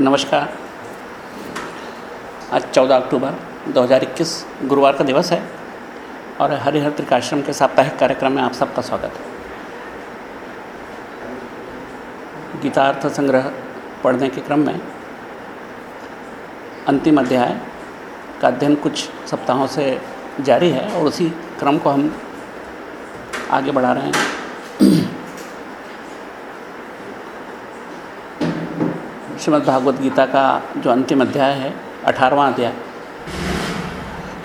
नमस्कार। आज 14 अक्टूबर 2021 गुरुवार का दिवस है और हरिहर त्रिकाश्रम के साप्ताहिक कार्यक्रम में आप सबका स्वागत है। गीतार्थ संग्रह पढ़ने के क्रम में अंतिम अध्याय का अध्ययन कुछ सप्ताहों से जारी है और उसी क्रम को हम आगे बढ़ा रहे हैं। श्रीमद् भागवत गीता का जो अंतिम अध्याय है अठारहवां अध्याय,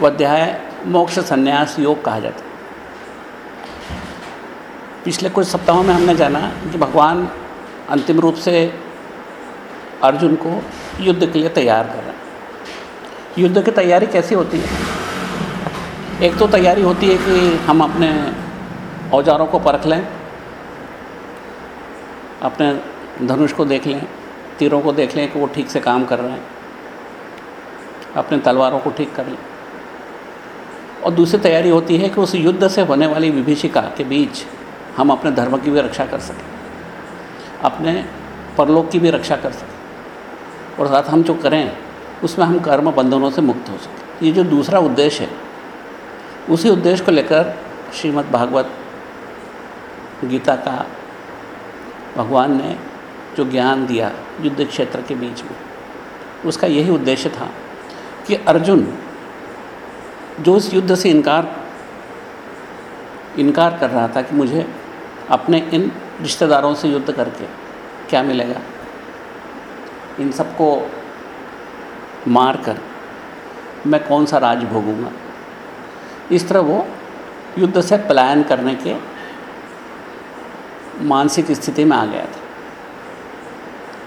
वो अध्याय मोक्ष संन्यास योग कहा जाता है। पिछले कुछ सप्ताहों में हमने जाना कि भगवान अंतिम रूप से अर्जुन को युद्ध के लिए तैयार कर रहे हैं। युद्ध की तैयारी कैसी होती है? एक तो तैयारी होती है कि हम अपने औजारों को परख लें, अपने धनुष को देख लें तीरों को देख लें कि वो ठीक से काम कर रहे हैं। अपने तलवारों को ठीक कर लें। और दूसरी तैयारी होती है कि उस युद्ध से होने वाली विभीषिका के बीच हम अपने धर्म की भी रक्षा कर सकें। अपने परलोक की भी रक्षा कर सकें। और साथ हम जो करें, उसमें हम कर्म बंधनों से मुक्त हो सकें। ये जो दूसरा उद्देश्य है, उसी उद्देश्य को लेकर श्रीमद् भागवत गीता का भगवान ने जो ज्ञान दिया युद्ध क्षेत्र के बीच में। उसका यही उद्देश्य था कि अर्जुन जो इस युद्ध से इनकार इनकार कर रहा था कि मुझे अपने इन रिश्तेदारों से युद्ध करके क्या मिलेगा? इन सबको मार कर मैं कौन सा राज भोगूँगा? इस तरह वो युद्ध से पलायन करने के मानसिक स्थिति में आ गया था।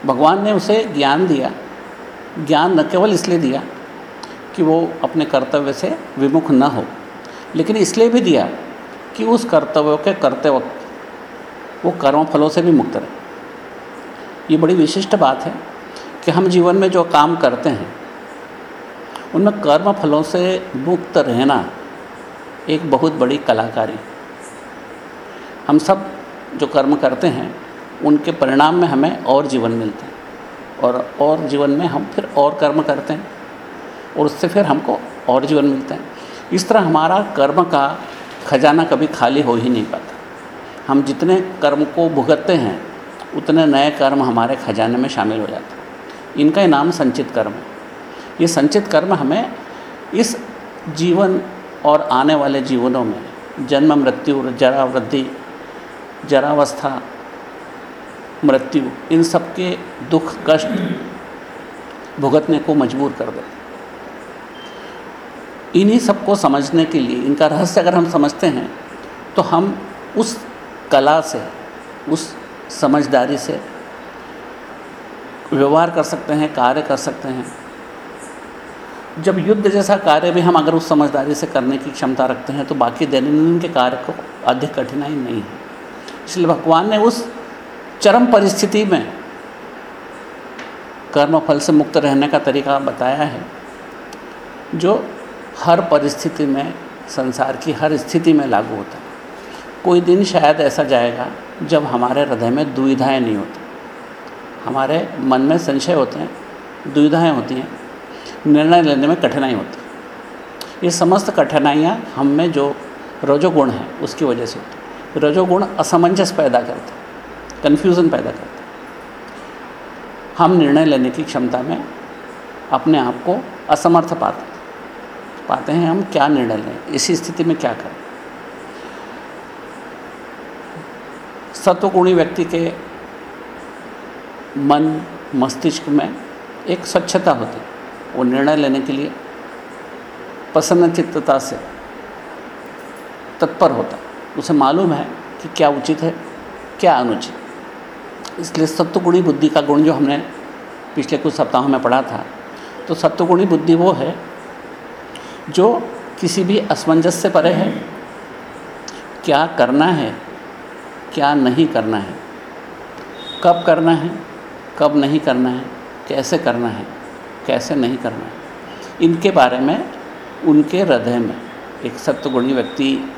भगवान ने उसे ज्ञान दिया। ज्ञान न केवल इसलिए दिया कि वो अपने कर्तव्य से विमुख न हो, लेकिन इसलिए भी दिया कि उस कर्तव्य के करते वक्त वो कर्म फलों से भी मुक्त रहे। ये बड़ी विशिष्ट बात है कि हम जीवन में जो काम करते हैं, उनमें कर्म फलों से मुक्त रहना एक बहुत बड़ी कलाकारी हम सब जो कर्म करते हैं उनके परिणाम में हमें और जीवन मिलते हैं। और और जीवन में हम फिर और कर्म करते हैं। और उससे फिर हमको और जीवन मिलते हैं। इस तरह हमारा कर्म का खजाना कभी खाली हो ही नहीं पाता। हम जितने कर्म को भुगतते हैं, उतने नए कर्म हमारे खजाने में शामिल हो जाते हैं। इनका ही नाम संचित कर्म है। ये संचित कर्म हमें इस जीवन और आने वाले जीवनों में, जन्म, मृत्यु जरा वृद्धि जरावस्था मृत्यु। इन सब के दुख, कष्ट भुगतने को मजबूर कर दे। इन्हीं सबको समझने के लिए, इनका रहस्य अगर हम समझते हैं तो हम उस कला से, उस समझदारी से व्यवहार कर सकते हैं, कार्य कर सकते हैं। जब युद्ध जैसा कार्य भी हम अगर उस समझदारी से करने की क्षमता रखते हैं तो बाकी दैनंदिन के कार्य को अधिक कठिनाई नहीं है। इसलिए भगवान ने उस चरम परिस्थिति में कर्म फल से मुक्त रहने का तरीका बताया है, जो हर परिस्थिति में, संसार की हर स्थिति में लागू होता है। कोई दिन शायद ऐसा जाएगा, जब हमारे हृदय में दुविधाएँ नहीं होती। हमारे मन में संशय होते हैं, दुविधाएँ होती हैं, निर्णय लेने में कठिनाई होती है। ये समस्त कठिनाइयाँ हम में जो रजोगुण है, उसकी वजह से होती रजोगुण असमंजस पैदा करते हैं। कन्फ्यूज़न पैदा करते हम निर्णय लेने की क्षमता में अपने आप को असमर्थ पाते पाते हैं हम क्या निर्णय लें, इसी स्थिति में क्या करें। सत्वगुणी व्यक्ति के मन मस्तिष्क में एक स्वच्छता होती है। वो निर्णय लेने के लिए प्रसन्न चित्तता से तत्पर होता उसे मालूम है कि क्या उचित है, क्या अनुचित। इसलिए सत्वगुणी बुद्धि का गुण जो हमने पिछले कुछ सप्ताहों में पढ़ा था। तो सत्वगुणी बुद्धि वो है, जो किसी भी असमंजस से परे है। क्या करना है, क्या नहीं करना है। कब करना है, कब नहीं करना है, कैसे करना है, कैसे नहीं करना है। इनके बारे में, उनके हृदय में, एक सत्वगुणी व्यक्ति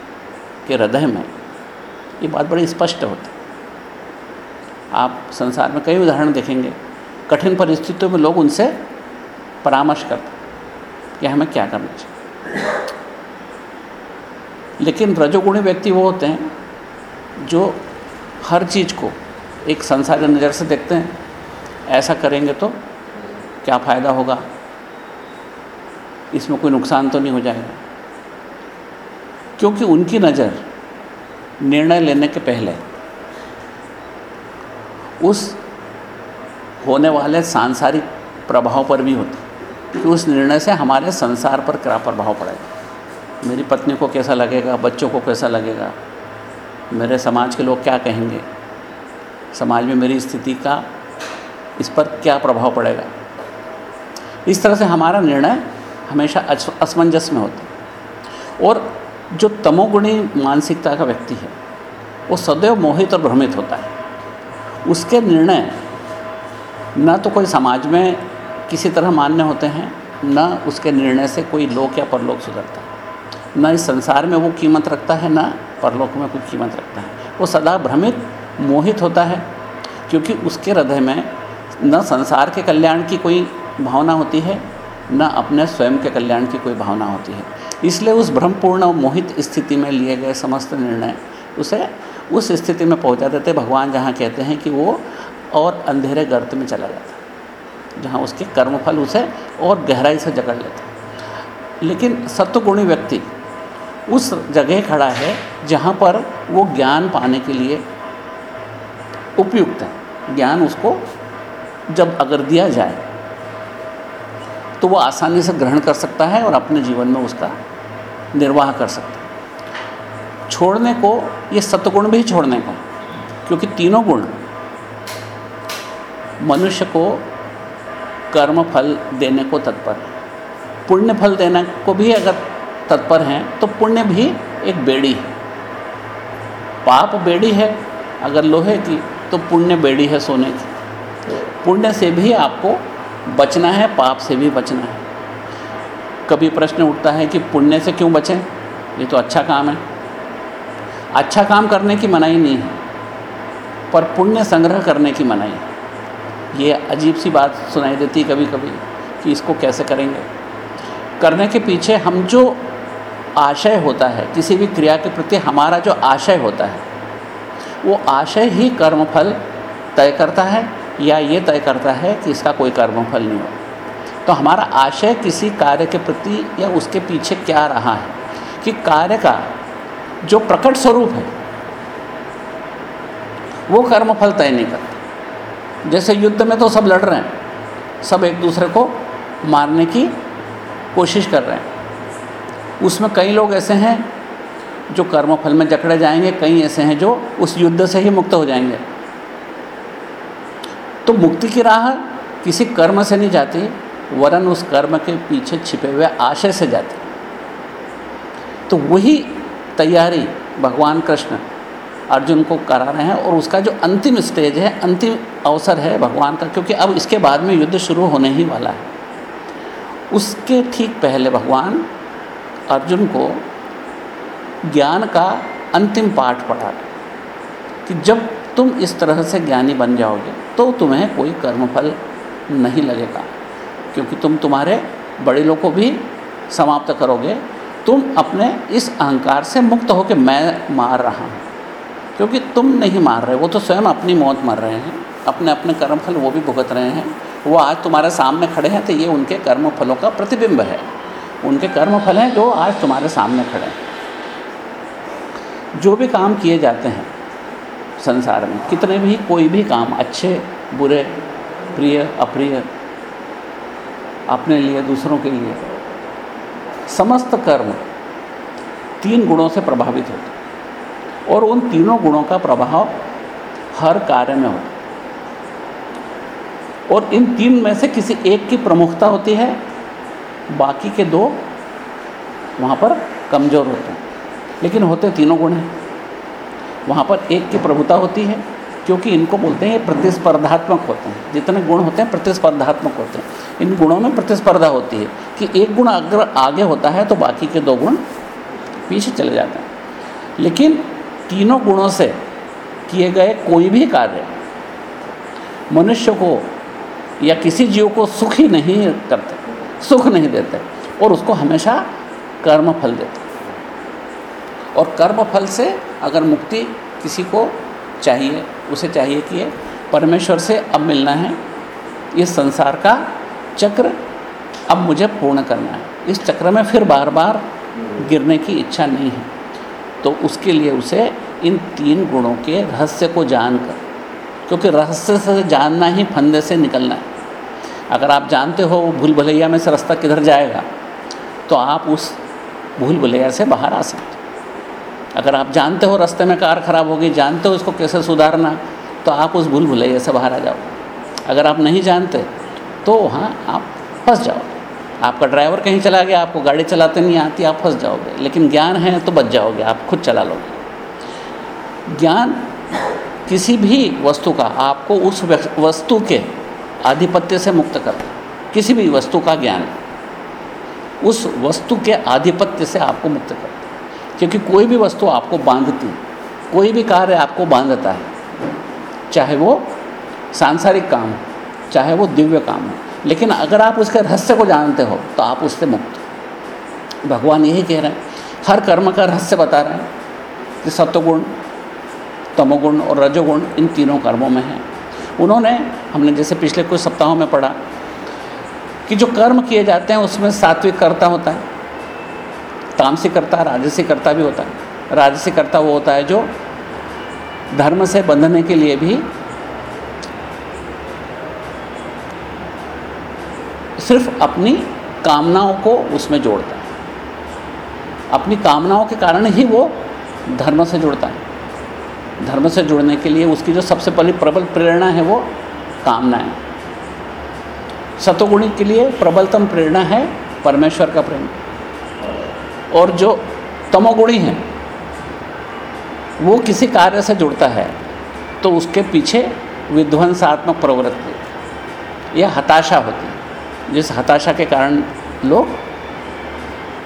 के हृदय में ये बात बड़ी स्पष्ट होती आप संसार में कई उदाहरण देखेंगे। कठिन परिस्थितियों में लोग उनसे परामर्श करते कि हमें क्या करना चाहिए। लेकिन रजोगुणी व्यक्ति वो होते हैं जो हर चीज़ को एक संसारी नज़र से देखते हैं। ऐसा करेंगे तो क्या फ़ायदा होगा? इसमें कोई नुकसान तो नहीं हो जाएगा। क्योंकि उनकी नज़र निर्णय लेने के पहले उस होने वाले सांसारिक प्रभाव पर भी होती। कि उस निर्णय से हमारे संसार पर क्या प्रभाव पड़ेगा? मेरी पत्नी को कैसा लगेगा? बच्चों को कैसा लगेगा? मेरे समाज के लोग क्या कहेंगे? समाज में मेरी स्थिति का इस पर क्या प्रभाव पड़ेगा? इस तरह से हमारा निर्णय हमेशा असमंजस में होता। और जो तमोगुणी मानसिकता का व्यक्ति है, वो सदैव मोहित और भ्रमित होता है। उसके निर्णय न तो कोई समाज में किसी तरह मान्य होते हैं, न उसके निर्णय से कोई लोक या परलोक सुधरता है। न इस संसार में वो कीमत रखता है, न परलोक में कोई कीमत रखता है। वो सदा भ्रमित, मोहित होता है, क्योंकि उसके हृदय में न संसार के कल्याण की कोई भावना होती है, न अपने स्वयं के कल्याण की कोई भावना होती है। इसलिए उस भ्रमपूर्ण और मोहित स्थिति में लिए गए समस्त निर्णय, उसे उस स्थिति में पहुँचा देते, भगवान जहाँ कहते हैं कि वो और अंधेरे गर्त में चला जाता, जहाँ उसके कर्मफल उसे और गहराई से जकड़ लेते। लेकिन सत्वगुणी व्यक्ति उस जगह खड़ा है जहाँ पर वो ज्ञान पाने के लिए उपयुक्त है। ज्ञान उसको जब अगर दिया जाए तो वो आसानी से ग्रहण कर सकता है और अपने जीवन में उसका निर्वाह कर सकता है। छोड़ने को ये सतगुण भी छोड़ने को, क्योंकि तीनों गुण मनुष्य को कर्म फल देने को तत्पर पुण्य फल देने को भी अगर तत्पर हैं तो पुण्य भी एक बेड़ी है। पाप बेड़ी है, अगर लोहे की तो पुण्य बेड़ी है सोने की। पुण्य से भी आपको बचना है, पाप से भी बचना है। कभी प्रश्न उठता है कि पुण्य से क्यों बचें? ये तो अच्छा काम है। अच्छा काम करने की मनाही नहीं है, पर पुण्य संग्रह करने की मनाही है। ये अजीब सी बात सुनाई देती है कभी कभी कि इसको कैसे करेंगे। करने के पीछे हम जो आशय होता है, किसी भी क्रिया के प्रति हमारा जो आशय होता है, वो आशय ही कर्मफल तय करता है या ये तय करता है कि इसका कोई कर्मफल नहीं हो। तो हमारा आशय किसी कार्य के प्रति या उसके पीछे क्या रहा है कि कार्य का जो प्रकट स्वरूप है, वो कर्मफल तय नहीं करता। जैसे युद्ध में तो सब लड़ रहे हैं, सब एक दूसरे को मारने की कोशिश कर रहे हैं। उसमें कई लोग ऐसे हैं जो कर्मफल में जकड़े जाएँगे, कई ऐसे हैं जो उस युद्ध से ही मुक्त हो जाएँगे। तो मुक्ति की राह किसी कर्म से नहीं जाती, वरन उस कर्म के पीछे छिपे हुए आशय से जाती। तो वही तैयारी, भगवान कृष्ण अर्जुन को करा रहे हैं और उसका जो अंतिम स्टेज है, अंतिम अवसर है भगवान का, क्योंकि अब इसके बाद में युद्ध शुरू होने ही वाला है। उसके ठीक पहले भगवान अर्जुन को ज्ञान का अंतिम पाठ पढ़ा कि जब तुम इस तरह से ज्ञानी बन जाओगे तो तुम्हें कोई कर्मफल नहीं लगेगा, क्योंकि तुम तुम्हारे बड़े लोग को भी समाप्त करोगे तुम अपने इस अहंकार से मुक्त हो कि मैं मार रहा हूँ। क्योंकि तुम नहीं मार रहे, वो तो स्वयं अपनी मौत मर रहे हैं। अपने अपने कर्म फल वो भी भुगत रहे हैं। वो आज तुम्हारे सामने खड़े हैं तो ये उनके कर्म फलों का प्रतिबिंब है। उनके कर्म फल हैं जो आज तुम्हारे सामने खड़े हैं। जो भी काम किए जाते हैं संसार में, कितने भी कोई भी काम, अच्छे, बुरे, प्रिय, अप्रिय, अपने लिए, दूसरों के लिए समस्त कर्म तीन गुणों से प्रभावित होते और उन तीनों गुणों का प्रभाव हर कार्य में होता और इन तीन में से किसी एक की प्रमुखता होती है, बाकी के दो वहाँ पर कमज़ोर होते हैं। लेकिन होते तीनों गुण हैं। वहाँ पर एक की प्रभुता होती है क्योंकि इनको बोलते हैं प्रतिस्पर्धात्मक होते हैं। जितने गुण होते हैं प्रतिस्पर्धात्मक होते हैं। इन गुणों में प्रतिस्पर्धा होती है कि एक गुण अगर आगे होता है तो बाकी के दो गुण पीछे चले जाते हैं। लेकिन तीनों गुणों से किए गए कोई भी कार्य मनुष्य को या किसी जीव को सुख ही नहीं करते, सुख नहीं देते और उसको हमेशा कर्म फल देते और कर्म फल से अगर मुक्ति किसी को चाहिए उसे चाहिए कि परमेश्वर से अब मिलना है। इस संसार का चक्र अब मुझे पूर्ण करना है। इस चक्र में फिर बार बार गिरने की इच्छा नहीं है। तो उसके लिए उसे इन तीन गुणों के रहस्य को जानकर, क्योंकि रहस्य से जानना ही फंदे से निकलना है। अगर आप जानते हो भूल भुलैया में से रास्ता किधर जाएगा तो आप उस भूल भुलैया से बाहर आ सकते अगर आप जानते हो रास्ते में कार ख़राब होगी, जानते हो इसको कैसे सुधारना तो आप उस भूल भुलैया से बाहर आ जाओ। अगर आप नहीं जानते तो वहाँ आप फंस जाओगे आपका ड्राइवर कहीं चला गया, आपको गाड़ी चलाते नहीं आती, आप फंस जाओगे। लेकिन ज्ञान है तो बच जाओगे, आप खुद चला लोगे। ज्ञान किसी भी वस्तु का आपको उस वस्तु के आधिपत्य से मुक्त कर किसी भी वस्तु का ज्ञान उस वस्तु के आधिपत्य से आपको मुक्त कर क्योंकि कोई भी वस्तु आपको बांधती, कोई भी कार्य आपको बांधता है, चाहे वो सांसारिक काम हो, चाहे वो दिव्य काम हो, लेकिन अगर आप उसके रहस्य को जानते हो तो आप उससे मुक्त हो। भगवान यही कह रहे हैं, हर कर्म का रहस्य बता रहे हैं कि सत्वगुण, तमोगुण और रजोगुण इन तीनों कर्मों में है। उन्होंने, हमने जैसे पिछले कुछ सप्ताहों में पढ़ा कि जो कर्म किए जाते हैं, उसमें सात्विक कर्ता होता है। तामसी कर्ता राजसी कर्ता भी होता है। राजसी कर्ता वो होता है जो धर्म से बंधने के लिए भी सिर्फ़ अपनी कामनाओं को उसमें जोड़ता है। अपनी कामनाओं के कारण ही वो धर्म से जुड़ता है। धर्म से जुड़ने के लिए उसकी जो सबसे पहली प्रबल प्रेरणा है वो कामना है। सतोगुणी के लिए प्रबलतम प्रेरणा है परमेश्वर का प्रेम। और जो तमोगुणी है, वो किसी कार्य से जुड़ता है तो उसके पीछे विध्वंसात्मक प्रवृत्ति या हताशा होती है, जिस हताशा के कारण लोग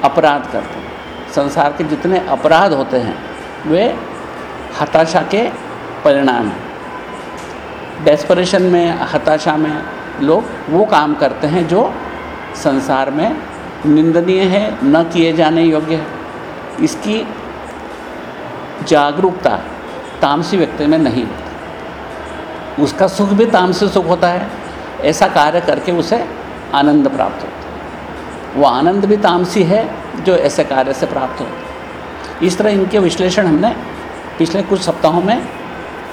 अपराध करते हैं। संसार के जितने अपराध होते हैं, वे हताशा के परिणाम हैं। डेस्परेशन में, हताशा में लोग वो काम करते हैं जो संसार में निंदनीय है, न किए जाने योग्य है। इसकी जागरूकता तामसी व्यक्ति में नहीं होती। उसका सुख भी तामसी सुख होता है, ऐसा कार्य करके उसे आनंद प्राप्त होता है। वो आनंद भी तामसी है, जो ऐसे कार्य से प्राप्त होता है। इस तरह इनके विश्लेषण हमने पिछले कुछ सप्ताहों में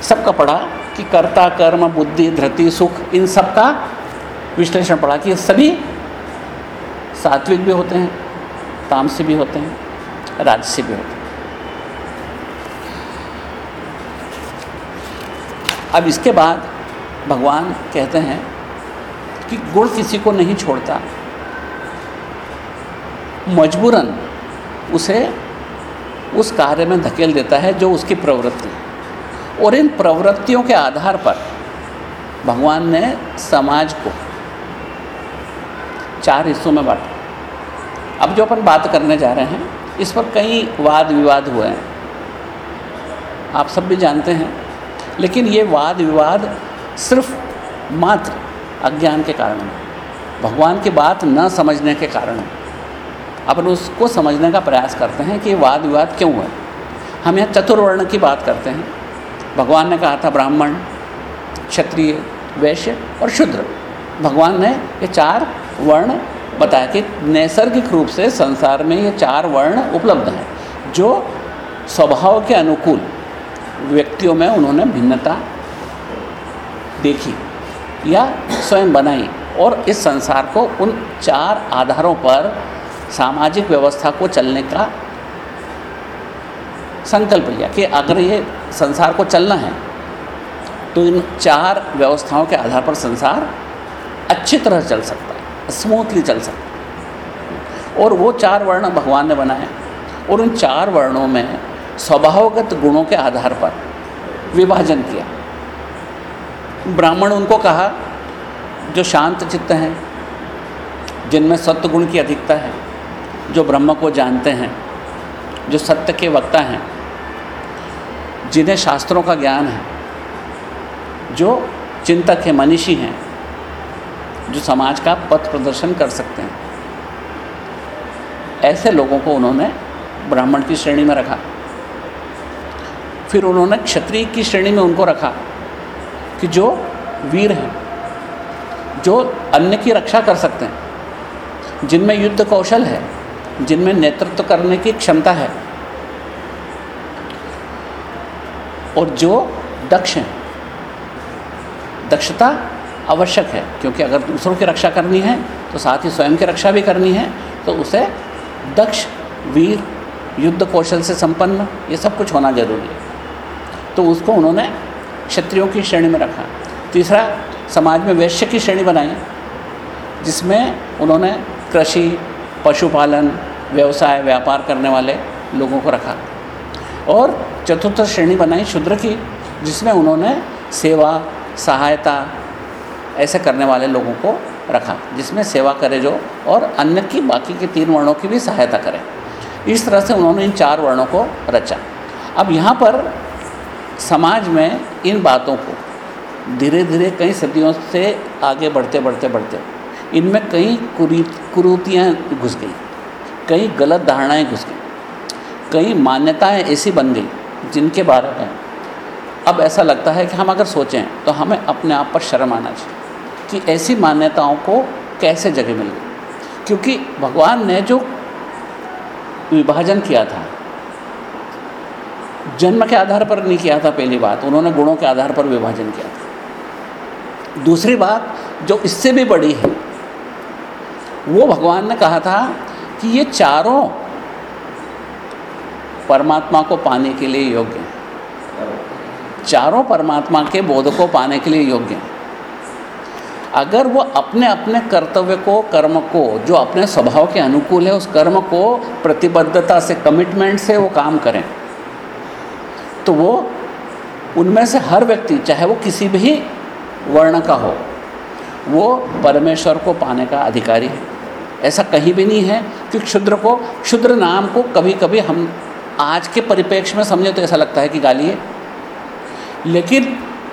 सबका पढ़ा कि कर्ता, कर्म, बुद्धि, धृति, सुख, इन सब का विश्लेषण पढ़ा कि सभी सात्विक भी होते हैं, तामसी भी होते हैं, राजसी भी होते हैं। अब इसके बाद भगवान कहते हैं कि गुण किसी को नहीं छोड़ता। मजबूरन उसे उस कार्य में धकेल देता है जो उसकी प्रवृत्ति और इन प्रवृत्तियों के आधार पर भगवान ने समाज को चार हिस्सों में बांटा। अब जो अपन बात करने जा रहे हैं, इस पर कई वाद विवाद हुए हैं। आप सब भी जानते हैं। लेकिन ये वाद विवाद सिर्फ़ मात्र अज्ञान के कारण है। भगवान की बात न समझने के कारण है। अपन उसको समझने का प्रयास करते हैं कि वाद विवाद क्यों हुआ हम यहाँ चतुर्वर्ण की बात करते हैं। भगवान ने कहा था ब्राह्मण, क्षत्रिय, वैश्य और शूद्र। भगवान ने ये चार वर्ण बताया कि नैसर्गिक रूप से संसार में ये चार वर्ण उपलब्ध हैं, जो स्वभाव के अनुकूल व्यक्तियों में उन्होंने भिन्नता देखी या स्वयं बनाई और इस संसार को उन चार आधारों पर सामाजिक व्यवस्था को चलने का संकल्प लिया कि अगर ये संसार को चलना है तो इन चार व्यवस्थाओं के आधार पर संसार अच्छी तरह चल सकता स्मूथली चल सकता और वो चार वर्ण भगवान ने बनाए और उन चार वर्णों में स्वभावगत गुणों के आधार पर विभाजन किया। ब्राह्मण उनको कहा, जो शांत चित्त हैं, जिनमें सत्य गुण की अधिकता है, जो ब्रह्म को जानते हैं, जो सत्य के वक्ता हैं, जिन्हें शास्त्रों का ज्ञान है, जो चिंतक हैं, मनीषी हैं जो समाज का पथ प्रदर्शन कर सकते हैं। ऐसे लोगों को उन्होंने ब्राह्मण की श्रेणी में रखा। फिर उन्होंने क्षत्रिय की श्रेणी में उनको रखा कि जो वीर हैं, जो अन्य की रक्षा कर सकते हैं, जिनमें युद्ध कौशल है, जिनमें नेतृत्व करने की क्षमता है, और जो दक्ष हैं, दक्षता आवश्यक है, क्योंकि अगर दूसरों की रक्षा करनी है तो साथ ही स्वयं की रक्षा भी करनी है तो उसे दक्ष, वीर, युद्ध कौशल से संपन्न, ये सब कुछ होना ज़रूरी है। तो उसको उन्होंने क्षत्रियों की श्रेणी में रखा। तीसरा, समाज में वैश्य की श्रेणी बनाई, जिसमें उन्होंने कृषि, पशुपालन, व्यवसाय, व्यापार करने वाले लोगों को रखा। और चतुर्थ श्रेणी बनाई शूद्र की, जिसमें उन्होंने सेवा, सहायता ऐसे करने वाले लोगों को रखा, जिसमें सेवा करे जो, और अन्य की बाकी के तीन वर्णों की भी सहायता करें। इस तरह से उन्होंने इन चार वर्णों को रचा। अब यहाँ पर समाज में इन बातों को धीरे धीरे कई सदियों से आगे बढ़ते बढ़ते बढ़ते, इनमें कई कुरूतियाँ घुस गई, कई गलत धारणाएँ घुस गई, कई मान्यताएँ ऐसी बन गई, जिनके बारे में। अब ऐसा लगता है कि हम अगर सोचें तो हमें अपने आप पर शर्म आना चाहिए। कि ऐसी मान्यताओं को कैसे जगह मिल गई? क्योंकि भगवान ने जो विभाजन किया था, जन्म के आधार पर नहीं किया था पहली बात, उन्होंने गुणों के आधार पर विभाजन किया था। दूसरी बात, जो इससे भी बड़ी है, वो भगवान ने कहा था कि ये चारों परमात्मा को पाने के लिए योग्य हैं। चारों परमात्मा के बोध को पाने के लिए योग्य हैं। अगर वो अपने अपने कर्तव्य को, कर्म को, जो अपने स्वभाव के अनुकूल है, उस कर्म को प्रतिबद्धता से कमिटमेंट से वो काम करें तो वो उनमें से हर व्यक्ति, चाहे वो किसी भी वर्ण का हो, वो परमेश्वर को पाने का अधिकारी है। ऐसा कहीं भी नहीं है कि क्षुद्र को, क्षुद्र नाम को कभी कभी हम आज के परिप्रेक्ष्य में समझे तो ऐसा लगता है कि गाली है लेकिन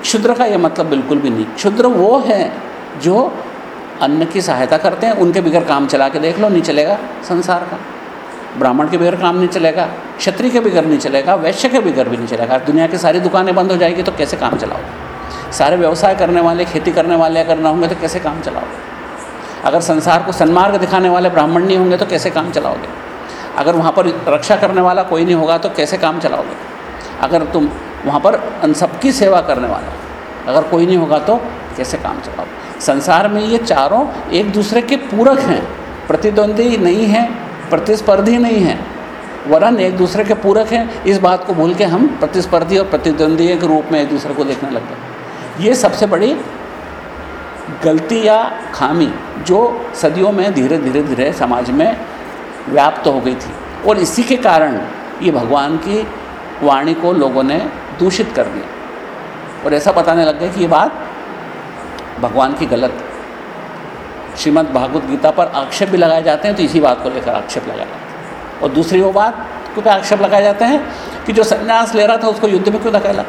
क्षुद्र का यह मतलब बिल्कुल भी नहीं। क्षुद्र वो है जो अन्न की सहायता करते हैं, उनके बगैर काम चला के देख लो, नहीं चलेगा संसार का। ब्राह्मण के बगैर काम नहीं चलेगा, क्षत्रिय के बगैर नहीं चलेगा, वैश्य के बगैर भी नहीं चलेगा। दुनिया की सारी दुकानें बंद हो जाएगी तो कैसे काम चलाओगे? सारे व्यवसाय करने वाले, खेती करने वाले अगर ना होंगे तो कैसे काम चलाओगे? अगर संसार को सन्मार्ग दिखाने वाले ब्राह्मण नहीं होंगे तो कैसे काम चलाओगे? अगर वहाँ पर रक्षा करने वाला कोई नहीं होगा तो कैसे काम चलाओगे? अगर तुम वहाँ पर सबकी सेवा करने वाला, अगर कोई नहीं होगा तो कैसे काम चलाओगे? संसार में ये चारों एक दूसरे के पूरक हैं। प्रतिद्वंदी नहीं हैं, प्रतिस्पर्धी नहीं हैं। वरन एक दूसरे के पूरक हैं। इस बात को भूल के हम प्रतिस्पर्धी और प्रतिद्वंदी के रूप में एक दूसरे को देखने लग गए। ये सबसे बड़ी गलती या खामी जो सदियों में धीरे धीरे धीरे समाज में व्याप्त हो गई थी। और इसी के कारण ये भगवान की वाणी को लोगों ने दूषित कर दिया। और ऐसा बताने लग गया कि ये बात भगवान की गलत। श्रीमद् भागवत गीता पर आक्षेप भी लगाए जाते हैं तो इसी बात को लेकर आक्षेप लगाया जाता है। और दूसरी वो बात क्योंकि आक्षेप लगाए जाते हैं कि जो संन्यास ले रहा था, उसको युद्ध में क्यों धकेला?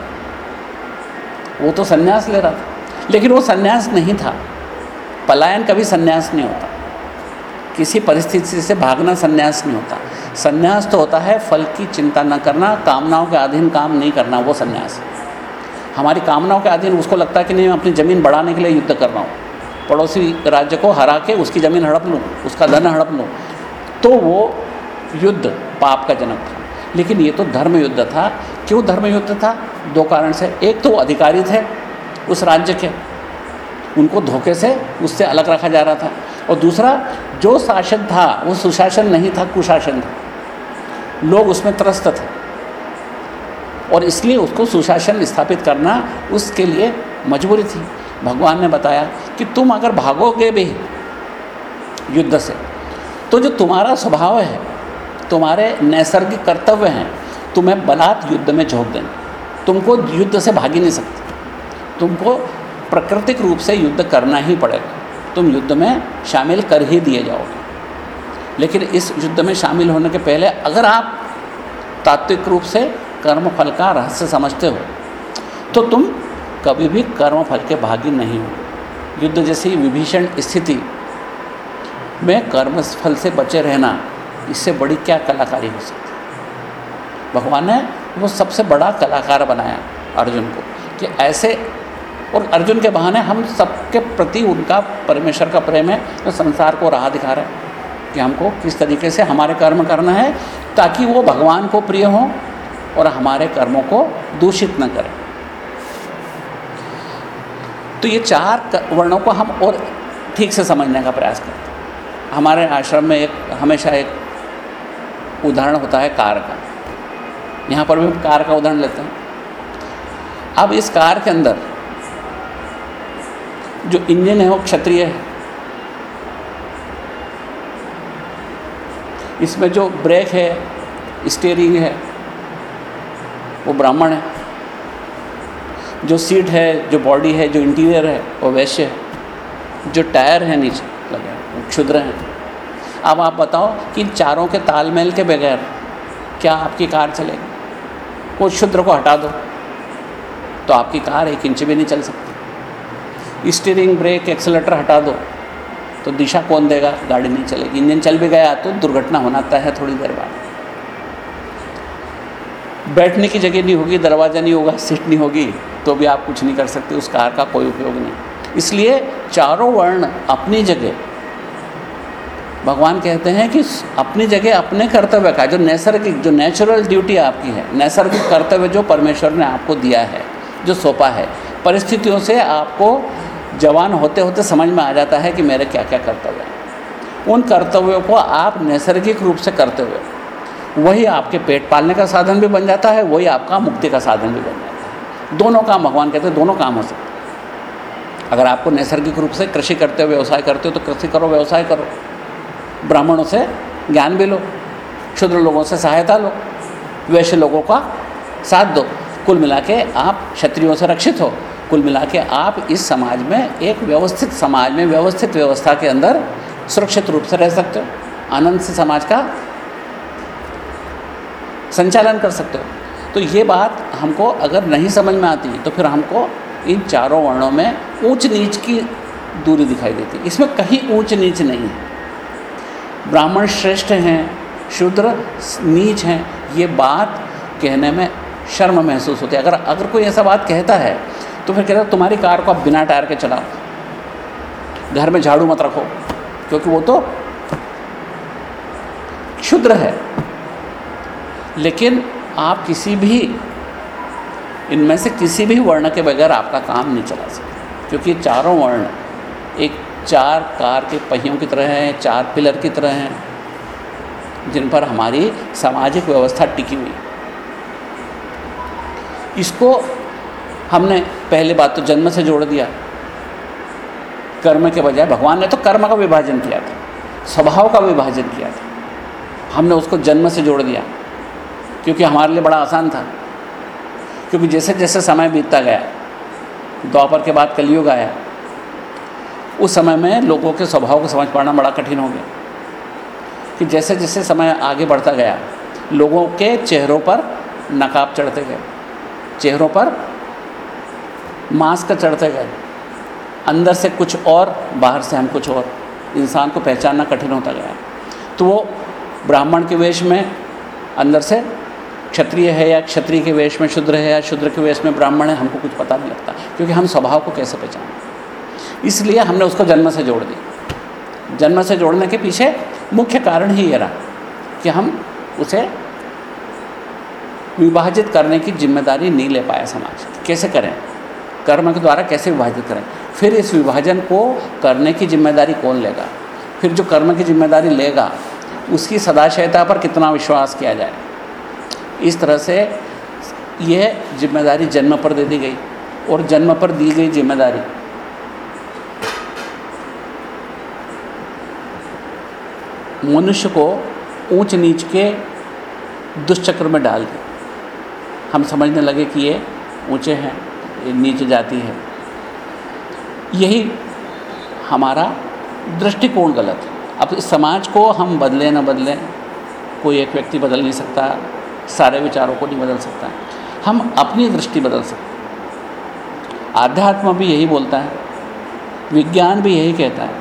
वो तो संन्यास ले रहा था। लेकिन वो संन्यास नहीं था। पलायन कभी संन्यास नहीं होता। किसी परिस्थिति से भागना संन्यास नहीं होता। संन्यास तो होता है, फल की चिंता न करना, कामनाओं के अधीन काम नहीं करना, वो संन्यास। है हमारी कामनाओं के अधीन उसको लगता है कि नहीं, मैं अपनी ज़मीन बढ़ाने के लिए युद्ध कर रहा हूँ। पड़ोसी राज्य को हरा के उसकी ज़मीन हड़प लूँ, उसका धन हड़प लूँ। तो वो युद्ध पाप का जनक था। लेकिन ये तो धर्म युद्ध था। क्यों धर्म युद्ध था? दो कारण से। एक तो वो अधिकारी थे, उस राज्य के। उनको धोखे से उससे अलग रखा जा रहा था। और दूसरा, जो शासन था, वो सुशासन नहीं था, कुशासन था। लोग उसमें त्रस्त थे। और इसलिए उसको सुशासन स्थापित करना उसके लिए मजबूरी थी। भगवान ने बताया कि तुम अगर भागोगे भी युद्ध से तो जो तुम्हारा स्वभाव है, तुम्हारे नैसर्गिक कर्तव्य हैं, तुम्हें बलात् युद्ध में झोंक देना। तुमको युद्ध से भाग नहीं सकते। तुमको प्राकृतिक रूप से युद्ध करना ही पड़ेगा। तुम युद्ध में शामिल कर ही दिए जाओगे। लेकिन इस युद्ध में शामिल होने के पहले अगर आप तात्विक रूप से कर्म फल का रहस्य समझते हो तो तुम कभी भी कर्म फल के भागी नहीं हो। युद्ध जैसी विभीषण स्थिति में कर्म फल से बचे रहना, इससे बड़ी क्या कलाकारी हो सकती भगवान ने वो सबसे बड़ा कलाकार बनाया अर्जुन को कि ऐसे, और अर्जुन के बहाने हम सबके प्रति उनका परमेश्वर का प्रेम है तो संसार को राह दिखा रहा है कि हमको किस तरीके से हमारे कर्म करना है, ताकि वो भगवान को प्रिय हों और हमारे कर्मों को दूषित न करें। तो ये चार वर्णों को हम और ठीक से समझने का प्रयास करते हैं हमारे आश्रम में एक, हमेशा एक उदाहरण होता है कार का। यहाँ पर भी हम कार का उदाहरण लेते हैं। अब इस कार के अंदर जो इंजन है वो क्षत्रिय है। इसमें जो ब्रेक है, स्टेयरिंग है वो ब्राह्मण है। जो सीट है, जो बॉडी है, जो इंटीरियर है, वो वैश्य है। जो टायर है नीचे, लगे वो क्षुद्र हैं। अब आप बताओ कि चारों के तालमेल के बगैर क्या आपकी कार चलेगी? वो क्षुद्र को हटा दो। तो आपकी कार एक इंच भी नहीं चल सकती। स्टीयरिंग ब्रेक एक्सलेटर हटा दो। तो दिशा कौन देगा? गाड़ी नहीं चलेगी। इंजन चल भी गया तो दुर्घटना होना तय है थोड़ी देर बाद। बैठने की जगह नहीं होगी, दरवाज़ा नहीं होगा, सीट नहीं होगी तो भी आप कुछ नहीं कर सकते, उस कार का कोई उपयोग नहीं। इसलिए चारों वर्ण अपनी जगह, भगवान कहते हैं कि अपनी जगह अपने कर्तव्य का, जो नैसर्गिक, जो नेचुरल ड्यूटी आपकी है, नैसर्गिक कर्तव्य जो परमेश्वर ने आपको दिया है, जो सौंपा है, परिस्थितियों से आपको जवान होते होते समझ में आ जाता है कि मेरे क्या क्या कर्तव्य हैं। उन कर्तव्यों को आप नैसर्गिक रूप से करते हुए वही आपके पेट पालने का साधन भी बन जाता है, वही आपका मुक्ति का साधन भी बन जाता है। दोनों काम भगवान कहते हैं, दोनों काम हो सकते हैं। अगर आपको नैसर्गिक रूप से कृषि करते हो, व्यवसाय करते हो तो कृषि करो, व्यवसाय करो। ब्राह्मणों से ज्ञान भी लो, क्षुद्र लोगों से सहायता लो, वैश्य लोगों का साथ दो। कुल मिला के आप क्षत्रियों से रक्षित हो। कुल मिला के आप इस समाज में, एक व्यवस्थित समाज में, व्यवस्थित व्यवस्था के अंदर सुरक्षित रूप से रह सकते हो। आनंद से समाज का संचालन कर सकते हो। तो ये बात हमको अगर नहीं समझ में आती तो फिर हमको इन चारों वर्णों में ऊंच नीच की दूरी दिखाई देती। है इसमें कहीं ऊंच नीच नहीं है। ब्राह्मण श्रेष्ठ हैं, शूद्र नीच हैं, ये बात कहने में शर्म महसूस होती है। अगर अगर कोई ऐसा बात कहता है तो फिर कहता है, तुम्हारी कार को आप बिना टायर के चलाओ। घर में झाड़ू मत रखो, क्योंकि वो तो क्षुद्र है। लेकिन आप किसी भी, इनमें से किसी भी वर्ण के बगैर आपका काम नहीं चला सकते। क्योंकि चारों वर्ण, एक चार कार के पहियों की तरह हैं, चार पिलर की तरह हैं, जिन पर हमारी सामाजिक व्यवस्था टिकी हुई। इसको हमने पहले बात तो जन्म से जोड़ दिया। कर्म के बजाय भगवान ने तो कर्म का विभाजन किया था, स्वभाव का विभाजन किया था। हमने उसको जन्म से जोड़ दिया। क्योंकि हमारे लिए बड़ा आसान था। क्योंकि जैसे जैसे समय बीतता गया द्वापर के बाद कलयुग आया, उस समय में लोगों के स्वभाव को समझ पाना बड़ा कठिन हो गया। कि जैसे जैसे समय आगे बढ़ता गया, लोगों के चेहरों पर नकाब चढ़ते गए, चेहरों पर मास्क चढ़ते गए। अंदर से कुछ और, बाहर से हम कुछ और। इंसान को पहचानना कठिन होता गया। तो वो ब्राह्मण के वेश में अंदर से क्षत्रिय है या क्षत्रिय के वेश में शूद्र है या शूद्र के वेश में ब्राह्मण है, हमको कुछ पता नहीं लगता, क्योंकि हम स्वभाव को कैसे पहचानें? इसलिए हमने उसको जन्म से जोड़ दी जन्म से जोड़ने के पीछे मुख्य कारण ही ये रहा कि हम उसे विभाजित करने की ज़िम्मेदारी नहीं ले पाया समाज। कैसे करें? कर्म के द्वारा कैसे विभाजित करें? फिर इस विभाजन को करने की ज़िम्मेदारी कौन लेगा? फिर जो कर्म की ज़िम्मेदारी लेगा, उसकी सदाशयता पर कितना विश्वास किया जाए? इस तरह से यह ज़िम्मेदारी जन्म पर दे दी गई और जन्म पर दी गई ज़िम्मेदारी। मनुष्य को ऊंच नीच के दुष्चक्र में डाल दी। हम समझने लगे कि ये ऊँचे हैं, ये नीचे जाती है। यही हमारा दृष्टिकोण गलत है। अब इस समाज को हम बदलें ना बदलें, कोई एक व्यक्ति बदल नहीं सकता सारे विचारों को नहीं बदल सकता है। हम अपनी दृष्टि बदल सकते आध्यात्म भी यही बोलता है। विज्ञान भी यही कहता है।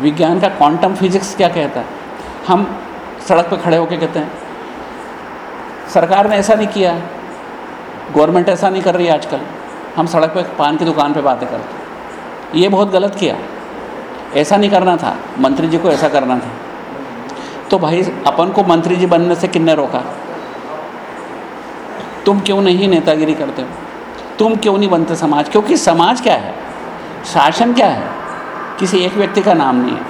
विज्ञान का क्वांटम फिजिक्स क्या कहता है? हम सड़क पर खड़े होकर कहते हैं, सरकार ने ऐसा नहीं किया गवर्नमेंट ऐसा नहीं कर रही आजकल। हम सड़क पर पान की दुकान पे बातें करते ये बहुत गलत किया। ऐसा नहीं करना था। मंत्री जी को ऐसा करना था। तो भाई अपन को मंत्री जी बनने से किन्ने रोका? तुम क्यों नहीं नेतागिरी करते हो? तुम क्यों नहीं बनते समाज? क्योंकि समाज क्या है? शासन क्या है? किसी एक व्यक्ति का नाम नहीं है।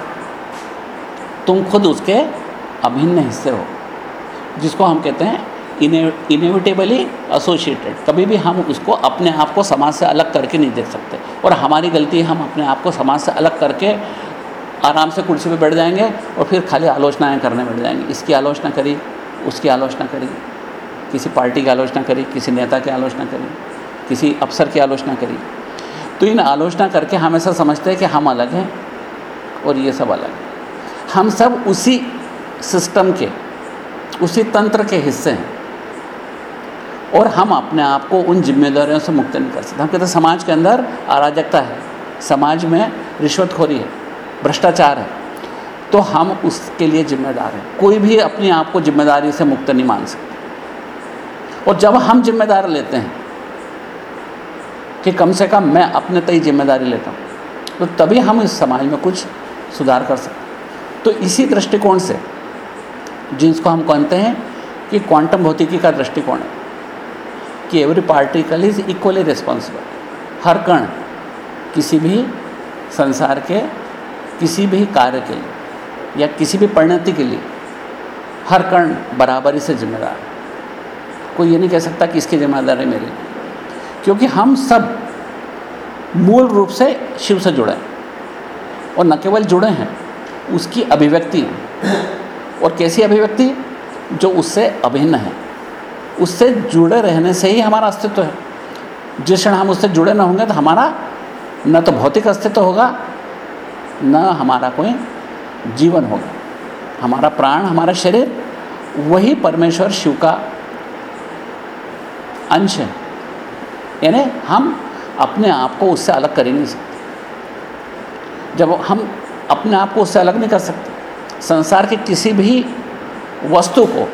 तुम खुद उसके अभिन्न हिस्से हो, जिसको हम कहते हैं इनेविटेबली एसोसिएटेड कभी भी हम उसको अपने आप को समाज से अलग करके नहीं देख सकते। और हमारी गलती हम अपने आप को समाज से अलग करके आराम से कुर्सी पे बैठ जाएँगे और फिर खाली आलोचनाएँ करने बैठ जाएँगे। इसकी आलोचना करी, उसकी आलोचना करी, किसी पार्टी की आलोचना करी, किसी नेता की आलोचना करी, किसी अफसर की आलोचना करी। तो इन आलोचना करके हम ऐसा समझते हैं कि हम अलग हैं और ये सब अलग हैं। हम सब उसी सिस्टम के, उसी तंत्र के हिस्से हैं और हम अपने आप को उन जिम्मेदारियों से मुक्त नहीं कर सकते। हम कहते हैं, समाज के अंदर अराजकता है। समाज में रिश्वतखोरी है। भ्रष्टाचार है तो हम उसके लिए जिम्मेदार हैं। कोई भी अपने आप को ज़िम्मेदारी से मुक्त नहीं मान सकते। और जब हम जिम्मेदार लेते हैं कि कम से कम मैं अपने तय ज़िम्मेदारी लेता हूँ तो तभी हम इस समाज में कुछ सुधार कर सकते तो इसी दृष्टिकोण से, जिसको हम कहते हैं कि क्वांटम भौतिकी का दृष्टिकोण है, कि every particle is equally responsible हर कण किसी भी संसार के किसी भी कार्य के लिए या किसी भी परिणति के लिए हर कर्ण बराबरी से जिम्मेदार कोई ये नहीं कह सकता कि इसकी ज़िम्मेदारी मेरी क्योंकि हम सब मूल रूप से शिव से जुड़े हैं और न केवल जुड़े हैं, उसकी अभिव्यक्ति और कैसी अभिव्यक्ति? जो उससे अभिन्न है। उससे जुड़े रहने से ही हमारा अस्तित्व है। जिस क्षण हम उससे जुड़े ना होंगे तो हमारा न तो भौतिक अस्तित्व होगा न हमारा कोई जीवन होगा। हमारा प्राण, हमारा शरीर, वही परमेश्वर शिव का अंश है। यानी हम अपने आप को उससे अलग कर ही नहीं सकते। जब हम अपने आप को उससे अलग नहीं कर सकते, संसार के किसी भी वस्तु को,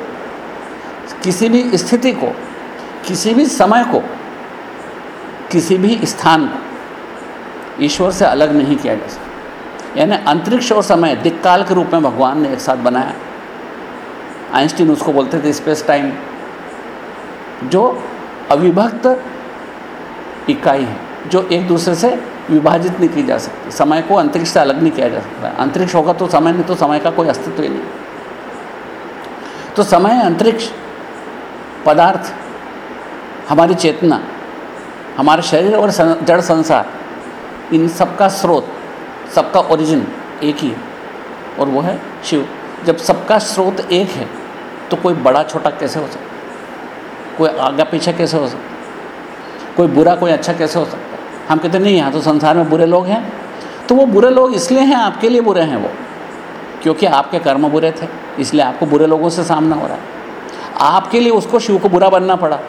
किसी भी स्थिति को, किसी भी समय को, किसी भी स्थान को ईश्वर से अलग नहीं किया जा सकता। यानी अंतरिक्ष और समय, दिक्काल के रूप में भगवान ने एक साथ बनाया। आइंस्टीन उसको बोलते थे स्पेस टाइम। जो अविभक्त इकाई है, जो एक दूसरे से विभाजित नहीं की जा सकती। समय को अंतरिक्ष से अलग नहीं किया जा सकता। अंतरिक्ष होगा तो समय, नहीं तो समय का कोई अस्तित्व ही नहीं। तो समय, अंतरिक्ष, पदार्थ, हमारी चेतना, हमारे शरीर और जड़ संसार, इन सबका स्रोत सबका ओरिजिन एक ही है, और वो है शिव। जब सबका स्रोत एक है तो कोई बड़ा छोटा कैसे हो सकता कोई आगे पीछे कैसे हो सकता कोई बुरा, कोई अच्छा कैसे हो सकता हम कहते नहीं, यहाँ तो संसार में बुरे लोग हैं। तो वो बुरे लोग इसलिए हैं, आपके लिए बुरे हैं वो। क्योंकि आपके कर्म बुरे थे, इसलिए आपको बुरे लोगों से सामना हो रहा है। आपके लिए उसको शिव को बुरा बनना पड़ा।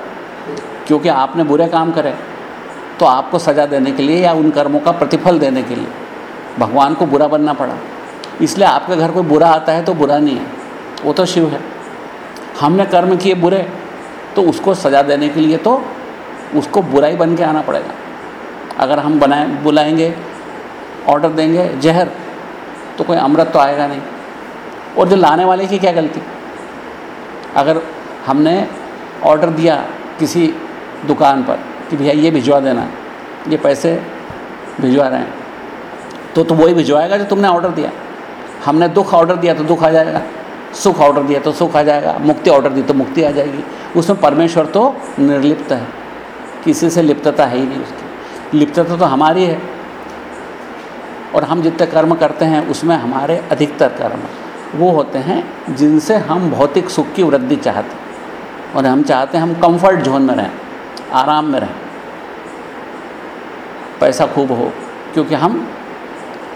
क्योंकि आपने बुरे काम करे तो आपको सज़ा देने के लिए या उन कर्मों का प्रतिफल देने के लिए। भगवान को बुरा बनना पड़ा। इसलिए आपके घर कोई बुरा आता है तो बुरा नहीं है। वो तो शिव है। हमने कर्म किए बुरे तो उसको सज़ा देने के लिए तो उसको बुराई बन के आना पड़ेगा। अगर हम बनाए, बुलाएँगे ऑर्डर देंगे, जहर तो कोई अमृत तो आएगा नहीं। और जो लाने वाले की क्या गलती? अगर हमने ऑर्डर दिया किसी दुकान पर कि भैया ये भिजवा देना, ये पैसे भिजवा रहे हैं तो तो वही भिजवाएगा जो तुमने ऑर्डर दिया। हमने दुख ऑर्डर दिया तो दुख आ जाएगा, सुख ऑर्डर दिया तो सुख आ जाएगा, मुक्ति ऑर्डर दी तो मुक्ति आ जाएगी। उसमें परमेश्वर तो निर्लिप्त है, किसी से लिप्तता है ही नहीं उसकी। लिप्तता तो हमारी है, और हम जितने कर्म करते हैं उसमें हमारे अधिकतर कर्म वो होते हैं जिनसे हम भौतिक सुख की वृद्धि चाहते हैं। और हम चाहते हैं हम कंफर्ट जोन में रहें, आराम में रहें। पैसा खूब हो, क्योंकि हम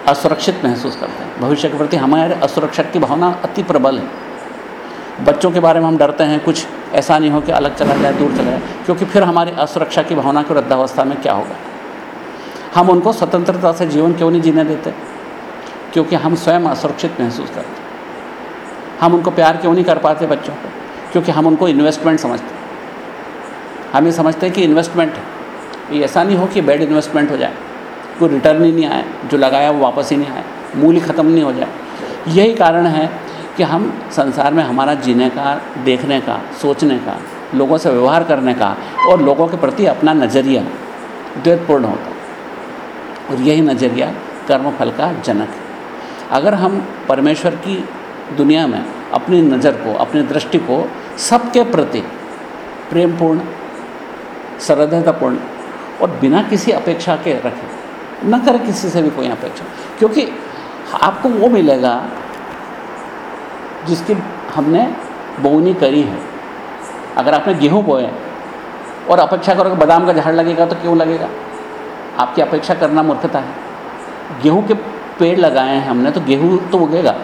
असुरक्षित महसूस करते हैं। भविष्य के प्रति हमारे असुरक्षा की भावना अति प्रबल है। बच्चों के बारे में हम डरते हैं, कुछ ऐसा नहीं हो कि अलग चला जाए, दूर चला जाए, क्योंकि फिर हमारी असुरक्षा की भावना की वृद्धावस्था में क्या होगा? हम उनको स्वतंत्रता से जीवन क्यों नहीं जीने देते? क्योंकि हम स्वयं असुरक्षित महसूस करते हम उनको प्यार क्यों नहीं कर पाते बच्चों को? क्योंकि हम उनको इन्वेस्टमेंट समझते हम ये समझते हैं कि इन्वेस्टमेंट है। ये ऐसा नहीं हो कि बैड इन्वेस्टमेंट हो जाए। कोई रिटर्न ही नहीं आए, जो लगाया वो वापस ही नहीं आए मूल्य ख़त्म नहीं हो जाए। यही कारण है कि हम संसार में हमारा जीने का, देखने का, सोचने का, लोगों से व्यवहार करने का और लोगों के प्रति अपना नज़रिया द्वैतपूर्ण होता और यही नज़रिया कर्मफल का जनक है। अगर हम परमेश्वर की दुनिया में अपनी नज़र को, अपनी दृष्टि को सबके प्रति प्रेमपूर्ण सरलतापूर्ण और बिना किसी अपेक्षा के रखें न करें किसी से भी कोई अपेक्षा। क्योंकि आपको वो मिलेगा जिसकी हमने बोनी करी है। अगर आपने गेहूँ बोए और अपेक्षा करो कि बादाम का झाड़ लगेगा तो क्यों लगेगा? आपकी अपेक्षा करना मूर्खता है। गेहूँ के पेड़ लगाए हैं हमने तो गेहूँ तो उगेगा।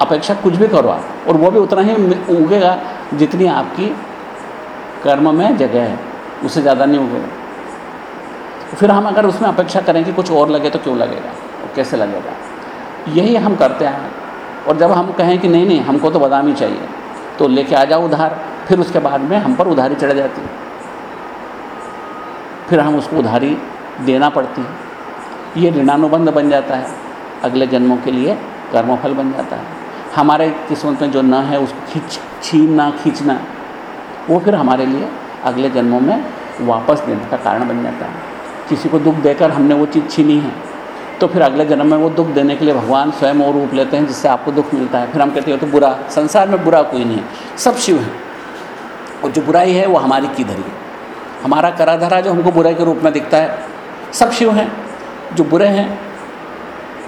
अपेक्षा कुछ भी करो आप, और वो भी उतना ही उगेगा जितनी आपकी कर्म में जगह है। उससे ज़्यादा नहीं उगेगा। फिर हम अगर उसमें अपेक्षा करें कि कुछ और लगे तो क्यों लगेगा? और कैसे लगेगा? यही हम करते हैं। और जब हम कहें कि नहीं नहीं, हमको तो बादाम चाहिए तो लेके आ जाओ उधार। फिर उसके बाद में हम पर उधारी चढ़ जाती है। फिर हम उसको उधारी देना पड़ती है। ये ऋणानुबंध बन जाता है। अगले जन्मों के लिए कर्मफल बन जाता है। हमारे किस्मत में जो न है, उसको खींच, छीनना, खींचना, वो फिर हमारे लिए अगले जन्मों में वापस देने का कारण बन जाता है। किसी को दुख देकर हमने वो चीज़ छीनी है तो फिर अगले जन्म में वो दुख देने के लिए भगवान स्वयं और रूप लेते हैं, जिससे आपको दुख मिलता है। फिर हम कहते हैं तो बुरा, संसार में बुरा कोई नहीं है, सब शिव हैं। और जो बुराई है, वो हमारी की धरी है? हमारा करा धरा जो हमको बुराई के रूप में दिखता है, सब शिव हैं। जो बुरे हैं,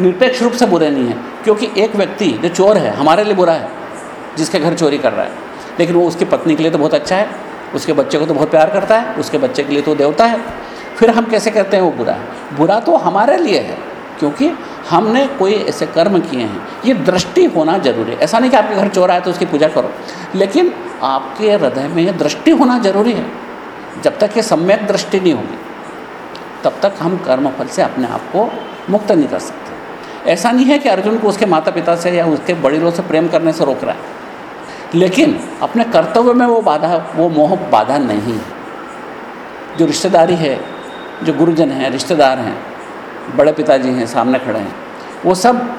निरपेक्ष रूप से बुरे नहीं हैं, क्योंकि एक व्यक्ति जो चोर है, हमारे लिए बुरा है, जिसके घर चोरी कर रहा है। लेकिन वो उसकी पत्नी के लिए तो बहुत अच्छा है, उसके बच्चे को तो बहुत प्यार करता है, उसके बच्चे के लिए तो देवता है। फिर हम कैसे कहते हैं वो बुरा? है बुरा तो हमारे लिए है, क्योंकि हमने कोई ऐसे कर्म किए हैं। ये दृष्टि होना ज़रूरी है। ऐसा नहीं कि आपके घर चोर आए तो उसकी पूजा करो। लेकिन आपके हृदय में दृष्टि होना ज़रूरी है। जब तक ये सम्यक दृष्टि नहीं होगी, तब तक हम कर्मफल से अपने आप को मुक्त नहीं कर सकते। ऐसा नहीं है कि अर्जुन को उसके माता पिता से या उसके बड़े से प्रेम करने से रोक रहा है। लेकिन अपने कर्तव्य में वो बाधा, वो मोह बाधा नहीं है। जो रिश्तेदारी है जो गुरुजन हैं, रिश्तेदार हैं, बड़े पिताजी हैं, सामने खड़े हैं, वो सब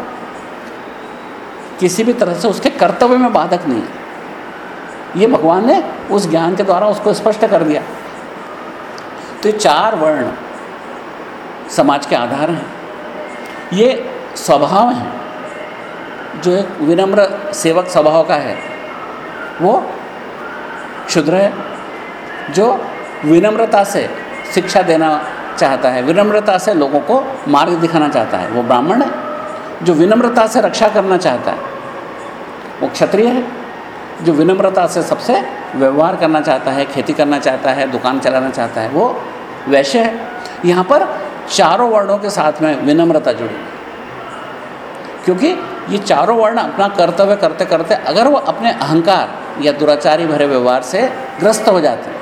किसी भी तरह से उसके कर्तव्य में बाधक नहीं है। ये भगवान ने उस ज्ञान के द्वारा उसको स्पष्ट कर दिया। तो ये चार वर्ण समाज के आधार हैं। ये स्वभाव हैं। जो एक विनम्र सेवक स्वभाव का है, वो क्षुद्र है। जो विनम्रता से शिक्षा देना चाहता है, विनम्रता से लोगों को मार्ग दिखाना चाहता है। वो ब्राह्मण है, जो विनम्रता से रक्षा करना चाहता है, वो क्षत्रिय है, जो विनम्रता से सबसे व्यवहार करना चाहता है, खेती करना चाहता है, दुकान चलाना चाहता है, वो वैश्य है। यहाँ पर चारों वर्णों के साथ में विनम्रता जुड़ी। क्योंकि ये चारों वर्ण अपना कर्तव्य करते करते अगर वो अपने अहंकार या दुराचारी भरे व्यवहार से ग्रस्त हो जाते हैं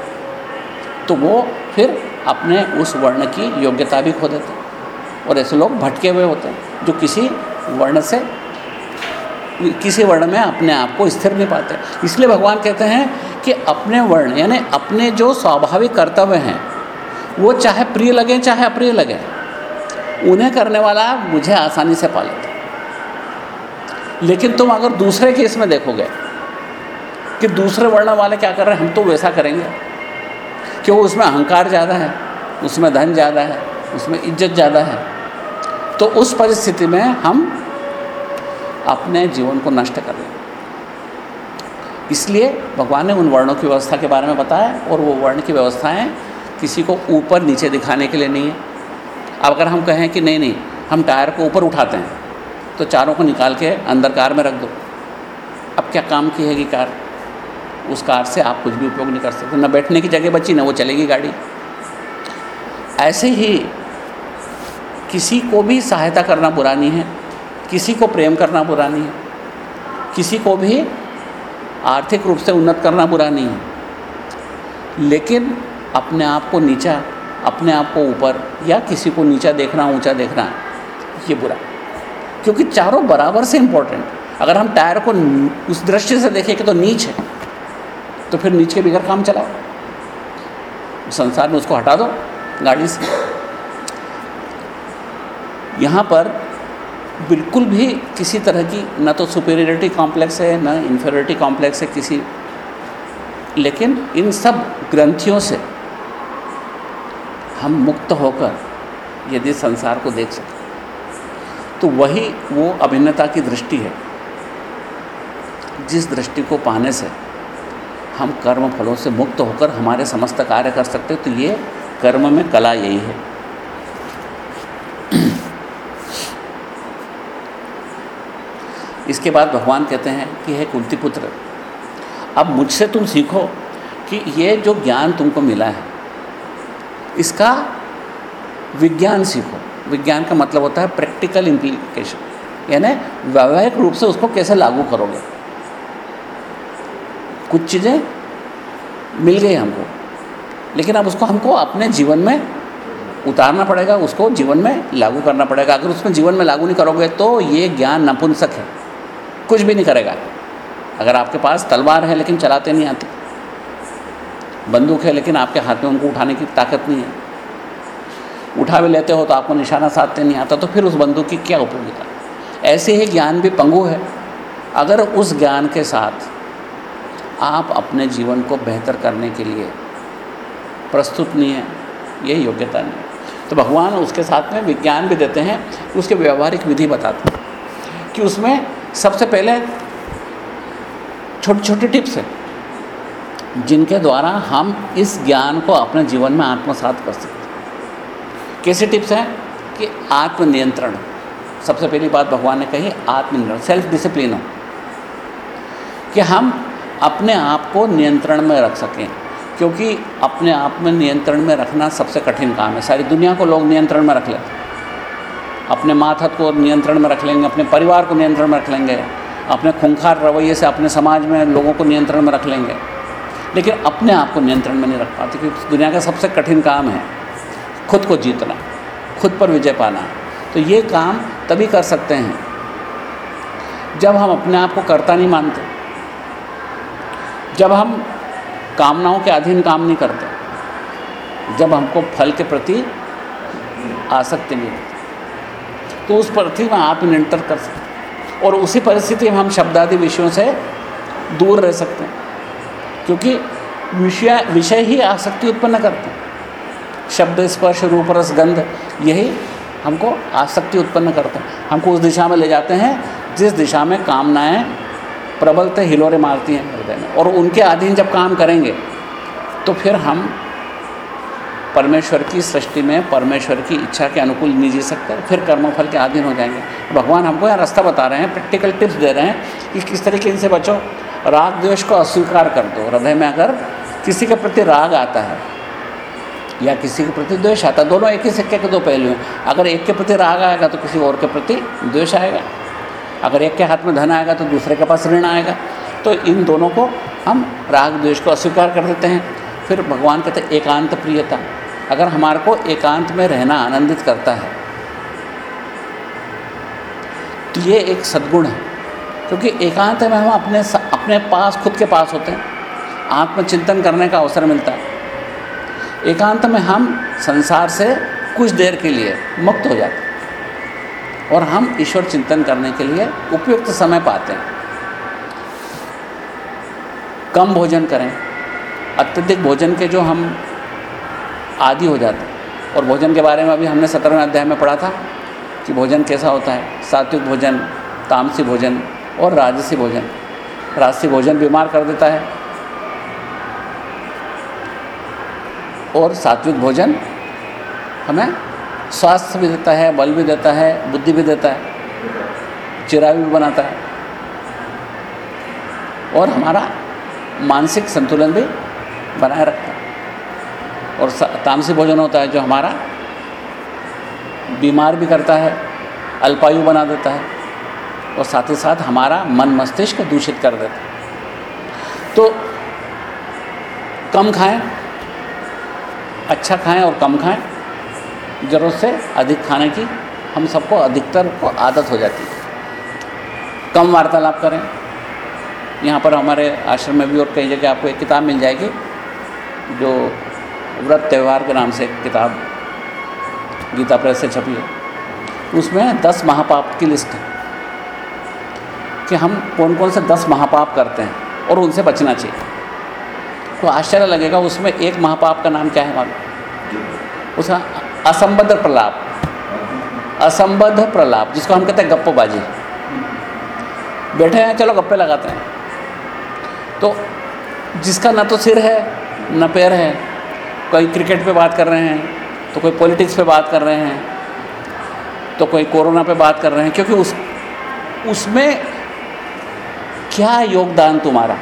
तो वो फिर अपने उस वर्ण की योग्यता भी खो देते हैं। और ऐसे लोग भटके हुए होते हैं, जो किसी वर्ण से, किसी वर्ण में अपने आप को स्थिर नहीं पाते। इसलिए भगवान कहते हैं कि अपने वर्ण, यानी अपने जो स्वाभाविक कर्तव्य हैं, वो चाहे प्रिय लगे, चाहे अप्रिय लगे, उन्हें करने वाला मुझे आसानी से पा लेता लेकिन तुम अगर दूसरे केस में देखोगे कि दूसरे वर्ण वाले क्या कर रहे हैं, हम तो वैसा करेंगे। क्यों उसमें अहंकार ज़्यादा है? उसमें धन ज़्यादा है, उसमें इज़्ज़त ज़्यादा है। तो उस परिस्थिति में हम अपने जीवन को नष्ट कर लेंगे इसलिए भगवान ने उन वर्णों की व्यवस्था के बारे में बताया और वो वर्ण की व्यवस्थाएँ किसी को ऊपर नीचे दिखाने के लिए नहीं है। अब अगर हम कहें कि नहीं नहीं, हम टायर को ऊपर उठाते हैं तो चारों को निकाल के अंदर कार में रख दो। अब क्या काम की है कार? उस कार से आप कुछ भी उपयोग नहीं कर सकते। ना बैठने की जगह बची, ना वो चलेगी गाड़ी। ऐसे ही किसी को भी सहायता करना बुरा नहीं है, किसी को प्रेम करना बुरा नहीं है, किसी को भी आर्थिक रूप से उन्नत करना बुरा नहीं है। लेकिन अपने आप को नीचा, अपने आप को ऊपर या किसी को नीचा देखना, ऊँचा देखना, ये बुरा। क्योंकि चारों बराबर से इम्पोर्टेंट अगर हम टायर को उस दृष्टि से देखें कि तो नीच है। तो फिर नीचे बिगड़ काम चलाओ। संसार में उसको हटा दो, गाड़ी से। यहाँ पर बिल्कुल भी किसी तरह की न तो सुपेरियरिटी कॉम्प्लेक्स है, न इन्फेरिटी कॉम्प्लेक्स है किसी। लेकिन इन सब ग्रंथियों से हम मुक्त होकर यदि संसार को देख सकें तो वही वो अभिन्नता की दृष्टि है, जिस दृष्टि को पाने से हम कर्म फलों से मुक्त होकर हमारे समस्त कार्य कर सकते तो ये कर्म में कला यही है। इसके बाद भगवान कहते हैं कि हे कुंती पुत्र अब मुझसे तुम सीखो कि ये जो ज्ञान तुमको मिला है, इसका विज्ञान सीखो। विज्ञान का मतलब होता है प्रैक्टिकल इम्प्लीकेशन यानी वैवाहिक रूप से उसको कैसे लागू करोगे। कुछ चीज़ें मिल गई हमको। लेकिन अब उसको हमको अपने जीवन में उतारना पड़ेगा, उसको जीवन में लागू करना पड़ेगा। अगर उसमें जीवन में लागू नहीं करोगे तो ये ज्ञान नपुंसक है। कुछ भी नहीं करेगा। अगर आपके पास तलवार है लेकिन चलाते नहीं आती। बंदूक है लेकिन आपके हाथ में उनको उठाने की ताकत नहीं है। उठा भी लेते हो तो आपको निशाना साधते नहीं आता तो फिर उस बंदूक की क्या उपयोगिता? ऐसे ही ज्ञान भी पंगु है। अगर उस ज्ञान के साथ आप अपने जीवन को बेहतर करने के लिए प्रस्तुत नहीं है ये योग्यता नहीं तो भगवान उसके साथ में विज्ञान भी देते हैं, उसके व्यवहारिक विधि बताते हैं कि उसमें सबसे पहले छोटी छोटी टिप्स हैं, जिनके द्वारा हम इस ज्ञान को अपने जीवन में आत्मसात कर सकते हैं। कैसे टिप्स हैं कि आत्मनियंत्रण, सबसे पहली बात भगवान ने कही, आत्मनियंत्रण सेल्फ डिसिप्लिन हो। कि हम अपने आप को नियंत्रण में रख सकें, क्योंकि अपने आप में नियंत्रण में रखना सबसे कठिन काम है। सारी दुनिया को लोग नियंत्रण में रख लेते अपने माथत को नियंत्रण में रख लेंगे, अपने परिवार को नियंत्रण में रख लेंगे, अपने खूंखार रवैये से अपने समाज में लोगों को नियंत्रण में रख लेंगे। लेकिन अपने आप को नियंत्रण में नहीं रख पाते, क्योंकि दुनिया का सबसे कठिन काम है खुद को जीतना, खुद पर विजय पाना। तो ये काम तभी कर सकते हैं जब हम अपने आप को करता नहीं मानते। जब हम कामनाओं के अधीन काम नहीं करते, जब हमको फल के प्रति आसक्ति नहीं होती तो उस प्रति में आप नियंत्रण कर सकते और उसी परिस्थिति में हम शब्दादि विषयों से दूर रह सकते हैं, क्योंकि विषय विषय ही आसक्ति उत्पन्न करते हैं। शब्द स्पर्श, रूप रस, गंध, यही हमको आसक्ति उत्पन्न करते हैं। हमको उस दिशा में ले जाते हैं, जिस दिशा में कामनाएँ प्रबलते हिलोरे मारती हैं हृदय में और उनके अधीन जब काम करेंगे तो फिर हम परमेश्वर की सृष्टि में, परमेश्वर की इच्छा के अनुकूल नहीं जी सकते फिर कर्मफल के अधीन हो जाएँगे। भगवान हमको यहाँ रास्ता बता रहे हैं, प्रैक्टिकल टिप्स दे रहे हैं कि किस तरीके इनसे बचो। राग द्वेष को अस्वीकार कर दो। हृदय में अगर किसी के प्रति राग आता है, या किसी के प्रति द्वेष आता है, दोनों एक ही सिक्के के दो पहलू हैं। अगर एक के प्रति राग आएगा तो किसी और के प्रति द्वेष आएगा। अगर एक के हाथ में धन आएगा तो दूसरे के पास ऋण आएगा। तो इन दोनों को हम राग द्वेष को अस्वीकार कर देते हैं। फिर भगवान कहते हैं, एकांत प्रियता। अगर हमारे को एकांत में रहना आनंदित करता है तो ये एक सद्गुण है। क्योंकि एकांत में हम अपने अपने पास, खुद के पास होते हैं। आत्मचिंतन करने का अवसर मिलता है। एकांत में हम संसार से कुछ देर के लिए मुक्त हो जाते हैं। और हम ईश्वर चिंतन करने के लिए उपयुक्त समय पाते हैं। कम भोजन करें। अत्यधिक भोजन के जो हम आदि हो जाते हैं। और भोजन के बारे में अभी हमने सत्रहवें अध्याय में पढ़ा था कि भोजन कैसा होता है। सात्विक भोजन, तामसी भोजन और राजसी भोजन। राजसी भोजन बीमार कर देता है। और सात्विक भोजन हमें स्वास्थ्य भी देता है, बल भी देता है, बुद्धि भी देता है चिरावी भी बनाता है। और हमारा मानसिक संतुलन भी बनाए रखता है। और तामसी भोजन होता है जो हमारा बीमार भी करता है, अल्पायु बना देता है, और साथ ही साथ हमारा मन मस्तिष्क दूषित कर देता है। तो कम खाएँ अच्छा खाएँ और कम खाएँ ज़रूरत से अधिक खाने की हम सबको अधिकतर को आदत हो जाती है। कम वार्तालाप करें। यहाँ पर हमारे आश्रम में भी और कई जगह आपको एक किताब मिल जाएगी, जो व्रत त्यौहार के नाम से एक किताब, गीता प्रेस से छपी है। उसमें दस महापाप की लिस्ट है कि हम कौन कौन से दस महापाप करते हैं और उनसे बचना चाहिए। तो आश्चर्य लगेगा, उसमें एक महापाप का नाम क्या है मालूम? उसका असंबद्ध प्रलाप। असंबद्ध प्रलाप, जिसको हम कहते हैं गप्पोबाजी। बैठे हैं, चलो गप्पे लगाते हैं। तो जिसका ना तो सिर है, ना पैर है, कोई क्रिकेट पे बात कर रहे हैं तो कोई पॉलिटिक्स पे बात कर रहे हैं तो कोई कोरोना पे बात कर रहे हैं, क्योंकि उस, उसमें क्या योगदान तुम्हारा?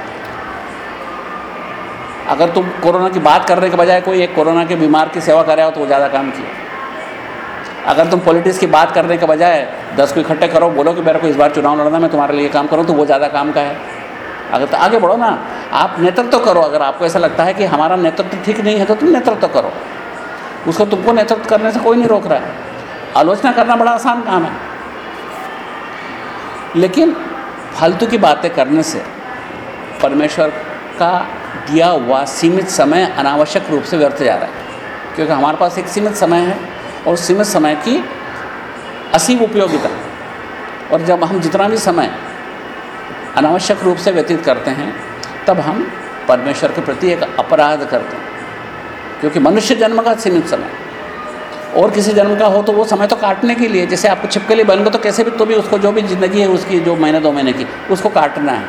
अगर तुम कोरोना की बात करने के बजाय कोई एक कोरोना के बीमार की सेवा कर रहा हो तो वो ज़्यादा काम किया। अगर तुम पॉलिटिक्स की बात करने के बजाय दस को इकट्ठे करो, बोलो कि मेरे को इस बार चुनाव लड़ना मैं तुम्हारे लिए काम करूँ तो वो ज़्यादा काम का है। अगर तो आगे बढ़ो ना। आप नेतृत्व तो करो। अगर आपको ऐसा लगता है कि हमारा नेतृत्व तो ठीक नहीं है तो तुम नेतृत्व तो करो। उसको तुमको नेतृत्व करने से कोई नहीं रोक रहा है। आलोचना करना बड़ा आसान काम है। लेकिन फालतू की बातें करने से परमेश्वर का दिया हुआ सीमित समय अनावश्यक रूप से व्यर्थ जा रहा है। क्योंकि हमारे पास एक सीमित समय है और सीमित समय की असीम उपयोगिता। और जब हम जितना भी समय अनावश्यक रूप से व्यतीत करते हैं, तब हम परमेश्वर के प्रति एक अपराध करते हैं। क्योंकि मनुष्य जन्म का सीमित समय। और किसी जन्म का हो तो वो समय तो काटने के लिए, जैसे आपको छिपकली बन गए तो कैसे भी तो भी उसको जो भी ज़िंदगी है, उसकी जो महीने, दो महीने की, उसको काटना है।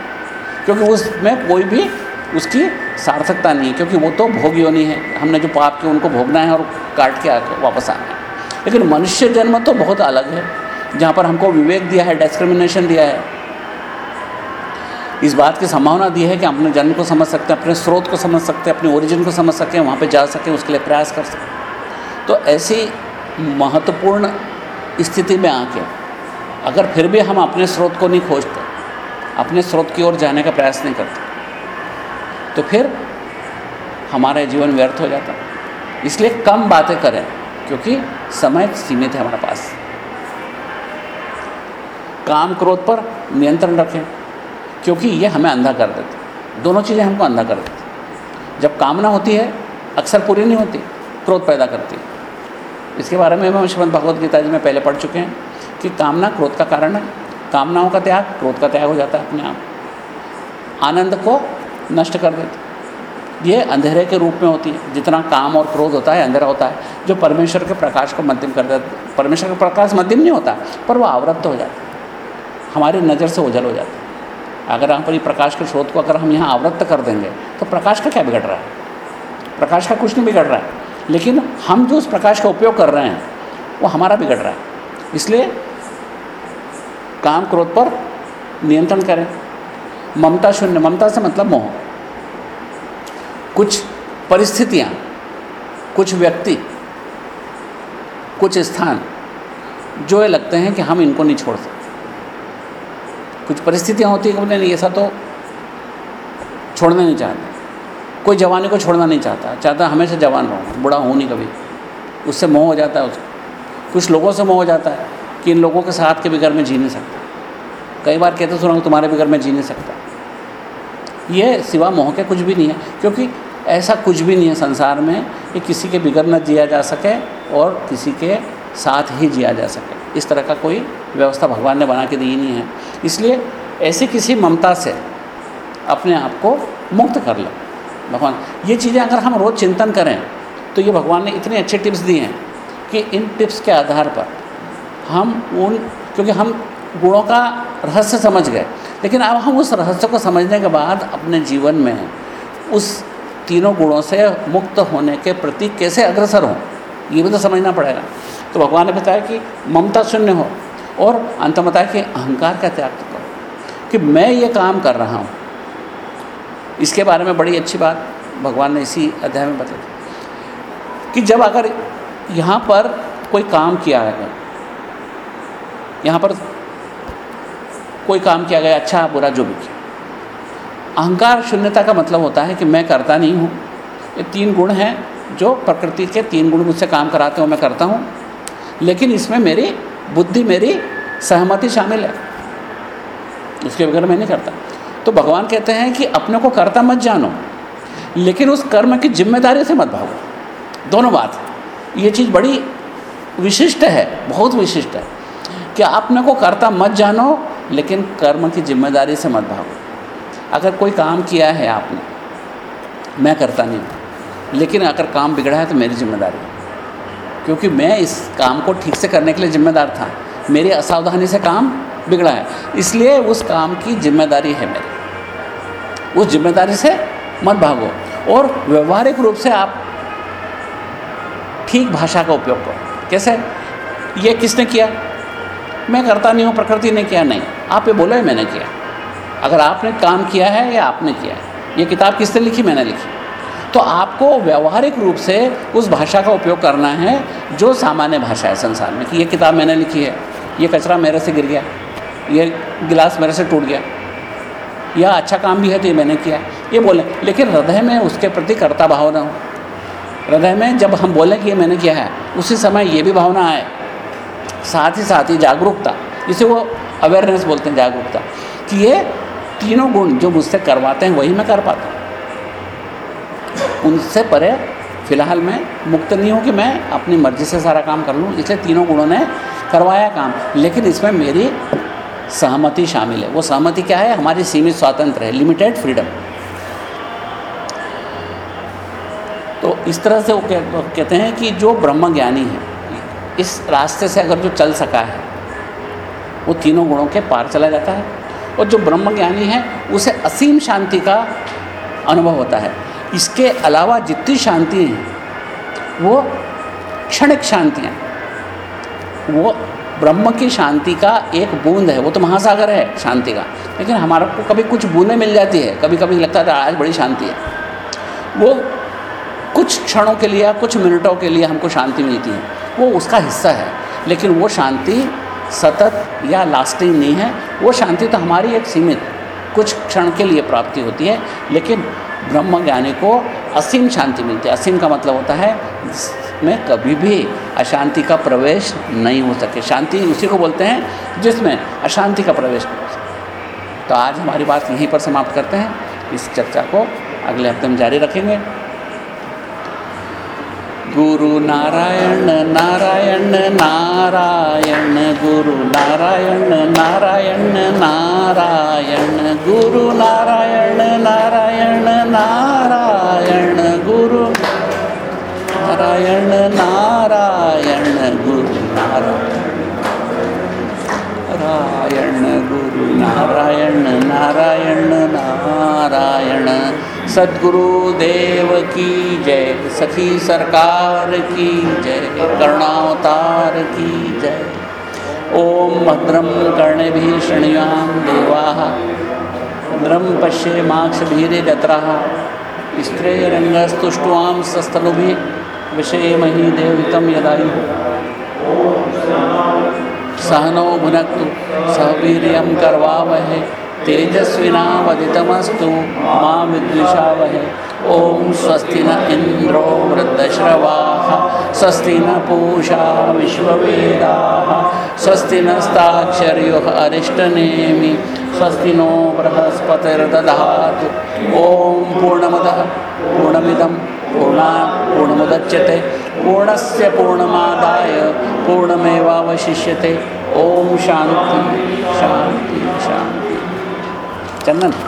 क्योंकि उसमें कोई भी उसकी सार्थकता नहीं है, क्योंकि वो तो भोग योनि है। हमने जो पाप किए उनको भोगना है और काट के वापस आना है। लेकिन मनुष्य जन्म तो बहुत अलग है। जहाँ पर हमको विवेक दिया है डिस्क्रिमिनेशन दिया है। इस बात की संभावना दी है कि अपने जन्म को समझ सकते हैं, अपने स्रोत को समझ सकते हैं, अपने ओरिजिन को समझ सकें वहाँ पे जा सकें, उसके लिए प्रयास कर सकें। तो ऐसी महत्वपूर्ण स्थिति में आके, अगर फिर भी हम अपने स्रोत को नहीं खोजते, अपने स्रोत की ओर जाने का प्रयास नहीं करते तो फिर हमारा जीवन व्यर्थ हो जाता। इसलिए कम बातें करें, क्योंकि समय सीमित है हमारे पास। काम क्रोध पर नियंत्रण रखें, क्योंकि ये हमें अंधा कर देते दोनों चीज़ें हमको अंधा कर देती जब कामना होती है, अक्सर पूरी नहीं होती, क्रोध पैदा करती है। इसके बारे में हम श्रीमद भगवद गीता जी में पहले पढ़ चुके हैं कि कामना क्रोध का कारण है। कामनाओं का त्याग, क्रोध का त्याग हो जाता है अपने आप। आनंद को नष्ट कर देती ये अंधेरे के रूप में होती है। जितना काम और क्रोध होता है, अंधेरा होता है, जो परमेश्वर के प्रकाश को मध्यम कर देता परमेश्वर का प्रकाश मध्यम नहीं होता, पर वो आवृत्त हो जाता हमारी नज़र से ओझल हो जाता अगर हम पर प्रकाश के स्रोत को अगर हम यहाँ आवृत्त कर देंगे तो प्रकाश का क्या बिगड़ रहा है? प्रकाश का कुछ नहीं बिगड़ रहा है। लेकिन हम जो उस प्रकाश का उपयोग कर रहे हैं, वो हमारा बिगड़ रहा है। इसलिए काम क्रोध पर नियंत्रण करें। ममता शून्य, ममता से मतलब मोह। कुछ परिस्थितियाँ, कुछ व्यक्ति, कुछ स्थान जो ये लगते हैं कि हम इनको नहीं छोड़ सकते। कुछ परिस्थितियाँ होती हैं कि नहीं, ऐसा तो छोड़ना नहीं चाहते। कोई जवानी को छोड़ना नहीं चाहता चाहता हमेशा जवान रहूँ, बूढ़ा हूँ नहीं कभी। उससे मोह हो जाता है उसको। कुछ लोगों से मोह हो जाता है कि इन लोगों के साथ के बिगड़ में जी नहीं सकता। कई बार कहते सुना तुम्हारे बिगड़ में जी नहीं सकता। ये सिवा मोह के कुछ भी नहीं है, क्योंकि ऐसा कुछ भी नहीं है संसार में कि किसी के बिगड़ न जिया जा सके और किसी के साथ ही जिया जा सके। इस तरह का कोई व्यवस्था भगवान ने बना के दी नहीं है। इसलिए ऐसी किसी ममता से अपने आप को मुक्त कर लो। भगवान, ये चीज़ें अगर हम रोज़ चिंतन करें तो ये भगवान ने इतने अच्छे टिप्स दिए हैं कि इन टिप्स के आधार पर हम उन, क्योंकि हम गुणों का रहस्य समझ गए। लेकिन अब हम उस रहस्य को समझने के बाद अपने जीवन में उस तीनों गुणों से मुक्त होने के प्रति कैसे अग्रसर हों, ये भी तो समझना पड़ेगा। तो भगवान ने बताया कि ममता शून्य हो और अंत में बताया कि अहंकार का त्याग करो, कि मैं ये काम कर रहा हूँ। इसके बारे में बड़ी अच्छी बात भगवान ने इसी अध्याय में बताई कि जब अगर यहाँ पर कोई काम किया है, यहाँ पर कोई काम किया गया अच्छा बुरा, जो भी किया। अहंकार शून्यता का मतलब होता है कि मैं करता नहीं हूँ। ये तीन गुण हैं जो प्रकृति के तीन गुण मुझसे काम कराते हो मैं करता हूँ। लेकिन इसमें मेरी बुद्धि, मेरी सहमति शामिल है। उसके बगैर मैं नहीं करता। तो भगवान कहते हैं कि अपने को करता मत जानो, लेकिन उस कर्म की ज़िम्मेदारी से मत भागो। दोनों बात। ये चीज़ बड़ी विशिष्ट है, बहुत विशिष्ट है। कि अपने को करता मत जानो लेकिन कर्म की ज़िम्मेदारी से मत भागो। अगर कोई काम किया है आपने, मैं करता नहीं हूँ। लेकिन अगर काम बिगड़ा है तो मेरी ज़िम्मेदारी क्योंकि मैं इस काम को ठीक से करने के लिए जिम्मेदार था। मेरी असावधानी से काम बिगड़ा है। इसलिए उस काम की ज़िम्मेदारी है मेरी। उस ज़िम्मेदारी से मत भागो। और व्यवहारिक रूप से आप ठीक भाषा का उपयोग करो। कैसे? ये किसने किया? मैं करता नहीं हूँ, प्रकृति ने किया? नहीं। आप ये बोलो मैंने किया। अगर आपने काम किया है या आपने किया है। ये किताब किसने लिखी? मैंने लिखी। तो आपको व्यवहारिक रूप से उस भाषा का उपयोग करना है, जो सामान्य भाषा है संसार में, कि ये किताब मैंने लिखी है। ये कचरा मेरे से गिर गया। ये गिलास मेरे से टूट गया। या अच्छा काम भी है तो ये मैंने किया ये बोले लेकिन हृदय में उसके प्रति कर्ता भावना हो। हृदय में जब हम बोलें कि ये मैंने किया है, उसी समय ये भी भावना आए। साथ ही साथ ही जागरूकता। इसे वो अवेयरनेस बोलते हैं जागरूकता। कि ये तीनों गुण जो मुझसे करवाते हैं, वही मैं कर पाता हूँ। उनसे परे फ़िलहाल मैं मुक्त नहीं हूँ कि मैं अपनी मर्ज़ी से सारा काम कर लूँ, इसलिए तीनों गुणों ने करवाया काम। लेकिन इसमें मेरी सहमति शामिल है। वो सहमति क्या है? हमारी सीमित स्वातंत्र है लिमिटेड फ्रीडम तो इस तरह से वो कहते हैं कि जो ब्रह्म ज्ञानी है, इस रास्ते से अगर जो चल सका है वो तीनों गुणों के पार चला जाता है। और जो ब्रह्म ज्ञानी है, उसे असीम शांति का अनुभव होता है। इसके अलावा जितनी शांति हैं, वो क्षणिक शांतियाँ वो ब्रह्म की शांति का एक बूंद है। वो तो महासागर है शांति का। लेकिन हमारे को कभी कुछ बूंदें मिल जाती है। कभी कभी लगता है आज बड़ी शांति है। वो कुछ क्षणों के लिए कुछ मिनटों के लिए हमको शांति मिलती है। वो उसका हिस्सा है। लेकिन वो शांति सतत या लास्टिंग नहीं है। वो शांति तो हमारी एक सीमित, कुछ क्षण के लिए प्राप्ति होती है, लेकिन ब्रह्म ज्ञानी को असीम शांति मिलती है। असीम का मतलब होता है में कभी भी अशांति का प्रवेश नहीं हो सके। शांति उसी को बोलते हैं, जिसमें अशांति का प्रवेश नहीं हो सके। तो आज हमारी बात यहीं पर समाप्त करते हैं। इस चर्चा को अगले हफ़्ते में जारी रखेंगे। गुरु नारायण नारायण नारायण गुरु नारायण नारायण नारायण गुरु नारायण नारायण नारायण गुरु नारायण नारायण गुरु नारायण गुरु नारायण नारायण नारायण सदगुरु देव की जय। सखी सरकार की जय। करुणावतार की जय। ओम भद्रम कर्णभिः शृणुयाम देवाः। भद्रं पश्येमाक्षभिर्यजत्राः स्त्रेयरङ्गस्तुष्ट्वां सस्तनुभिः। विषयेमहि देवहितं यदायुः। सहनो भुनक्तु। सह वीर्यं करवावहै तेजस्विनावदितमस्तु मा विद्विषावहे। ॐ स्वस्ति न इन्द्रो वृद्धश्रवाः, स्वस्ति न पूषा विश्ववेदाः, स्वस्ति नस्ताक्षर्युः अरिष्टनेमि, स्वस्ति नो बृहस्पतिर्दधातु। ॐ पूर्णमदः, पूर्णमिदं पूर्णात् पूर्णमुदच्यते। पूर्णस्य पूर्णमादाय, पूर्णमेवावशिष्यते। ॐ शान्ति शान्ति शान्ति। 있지 않나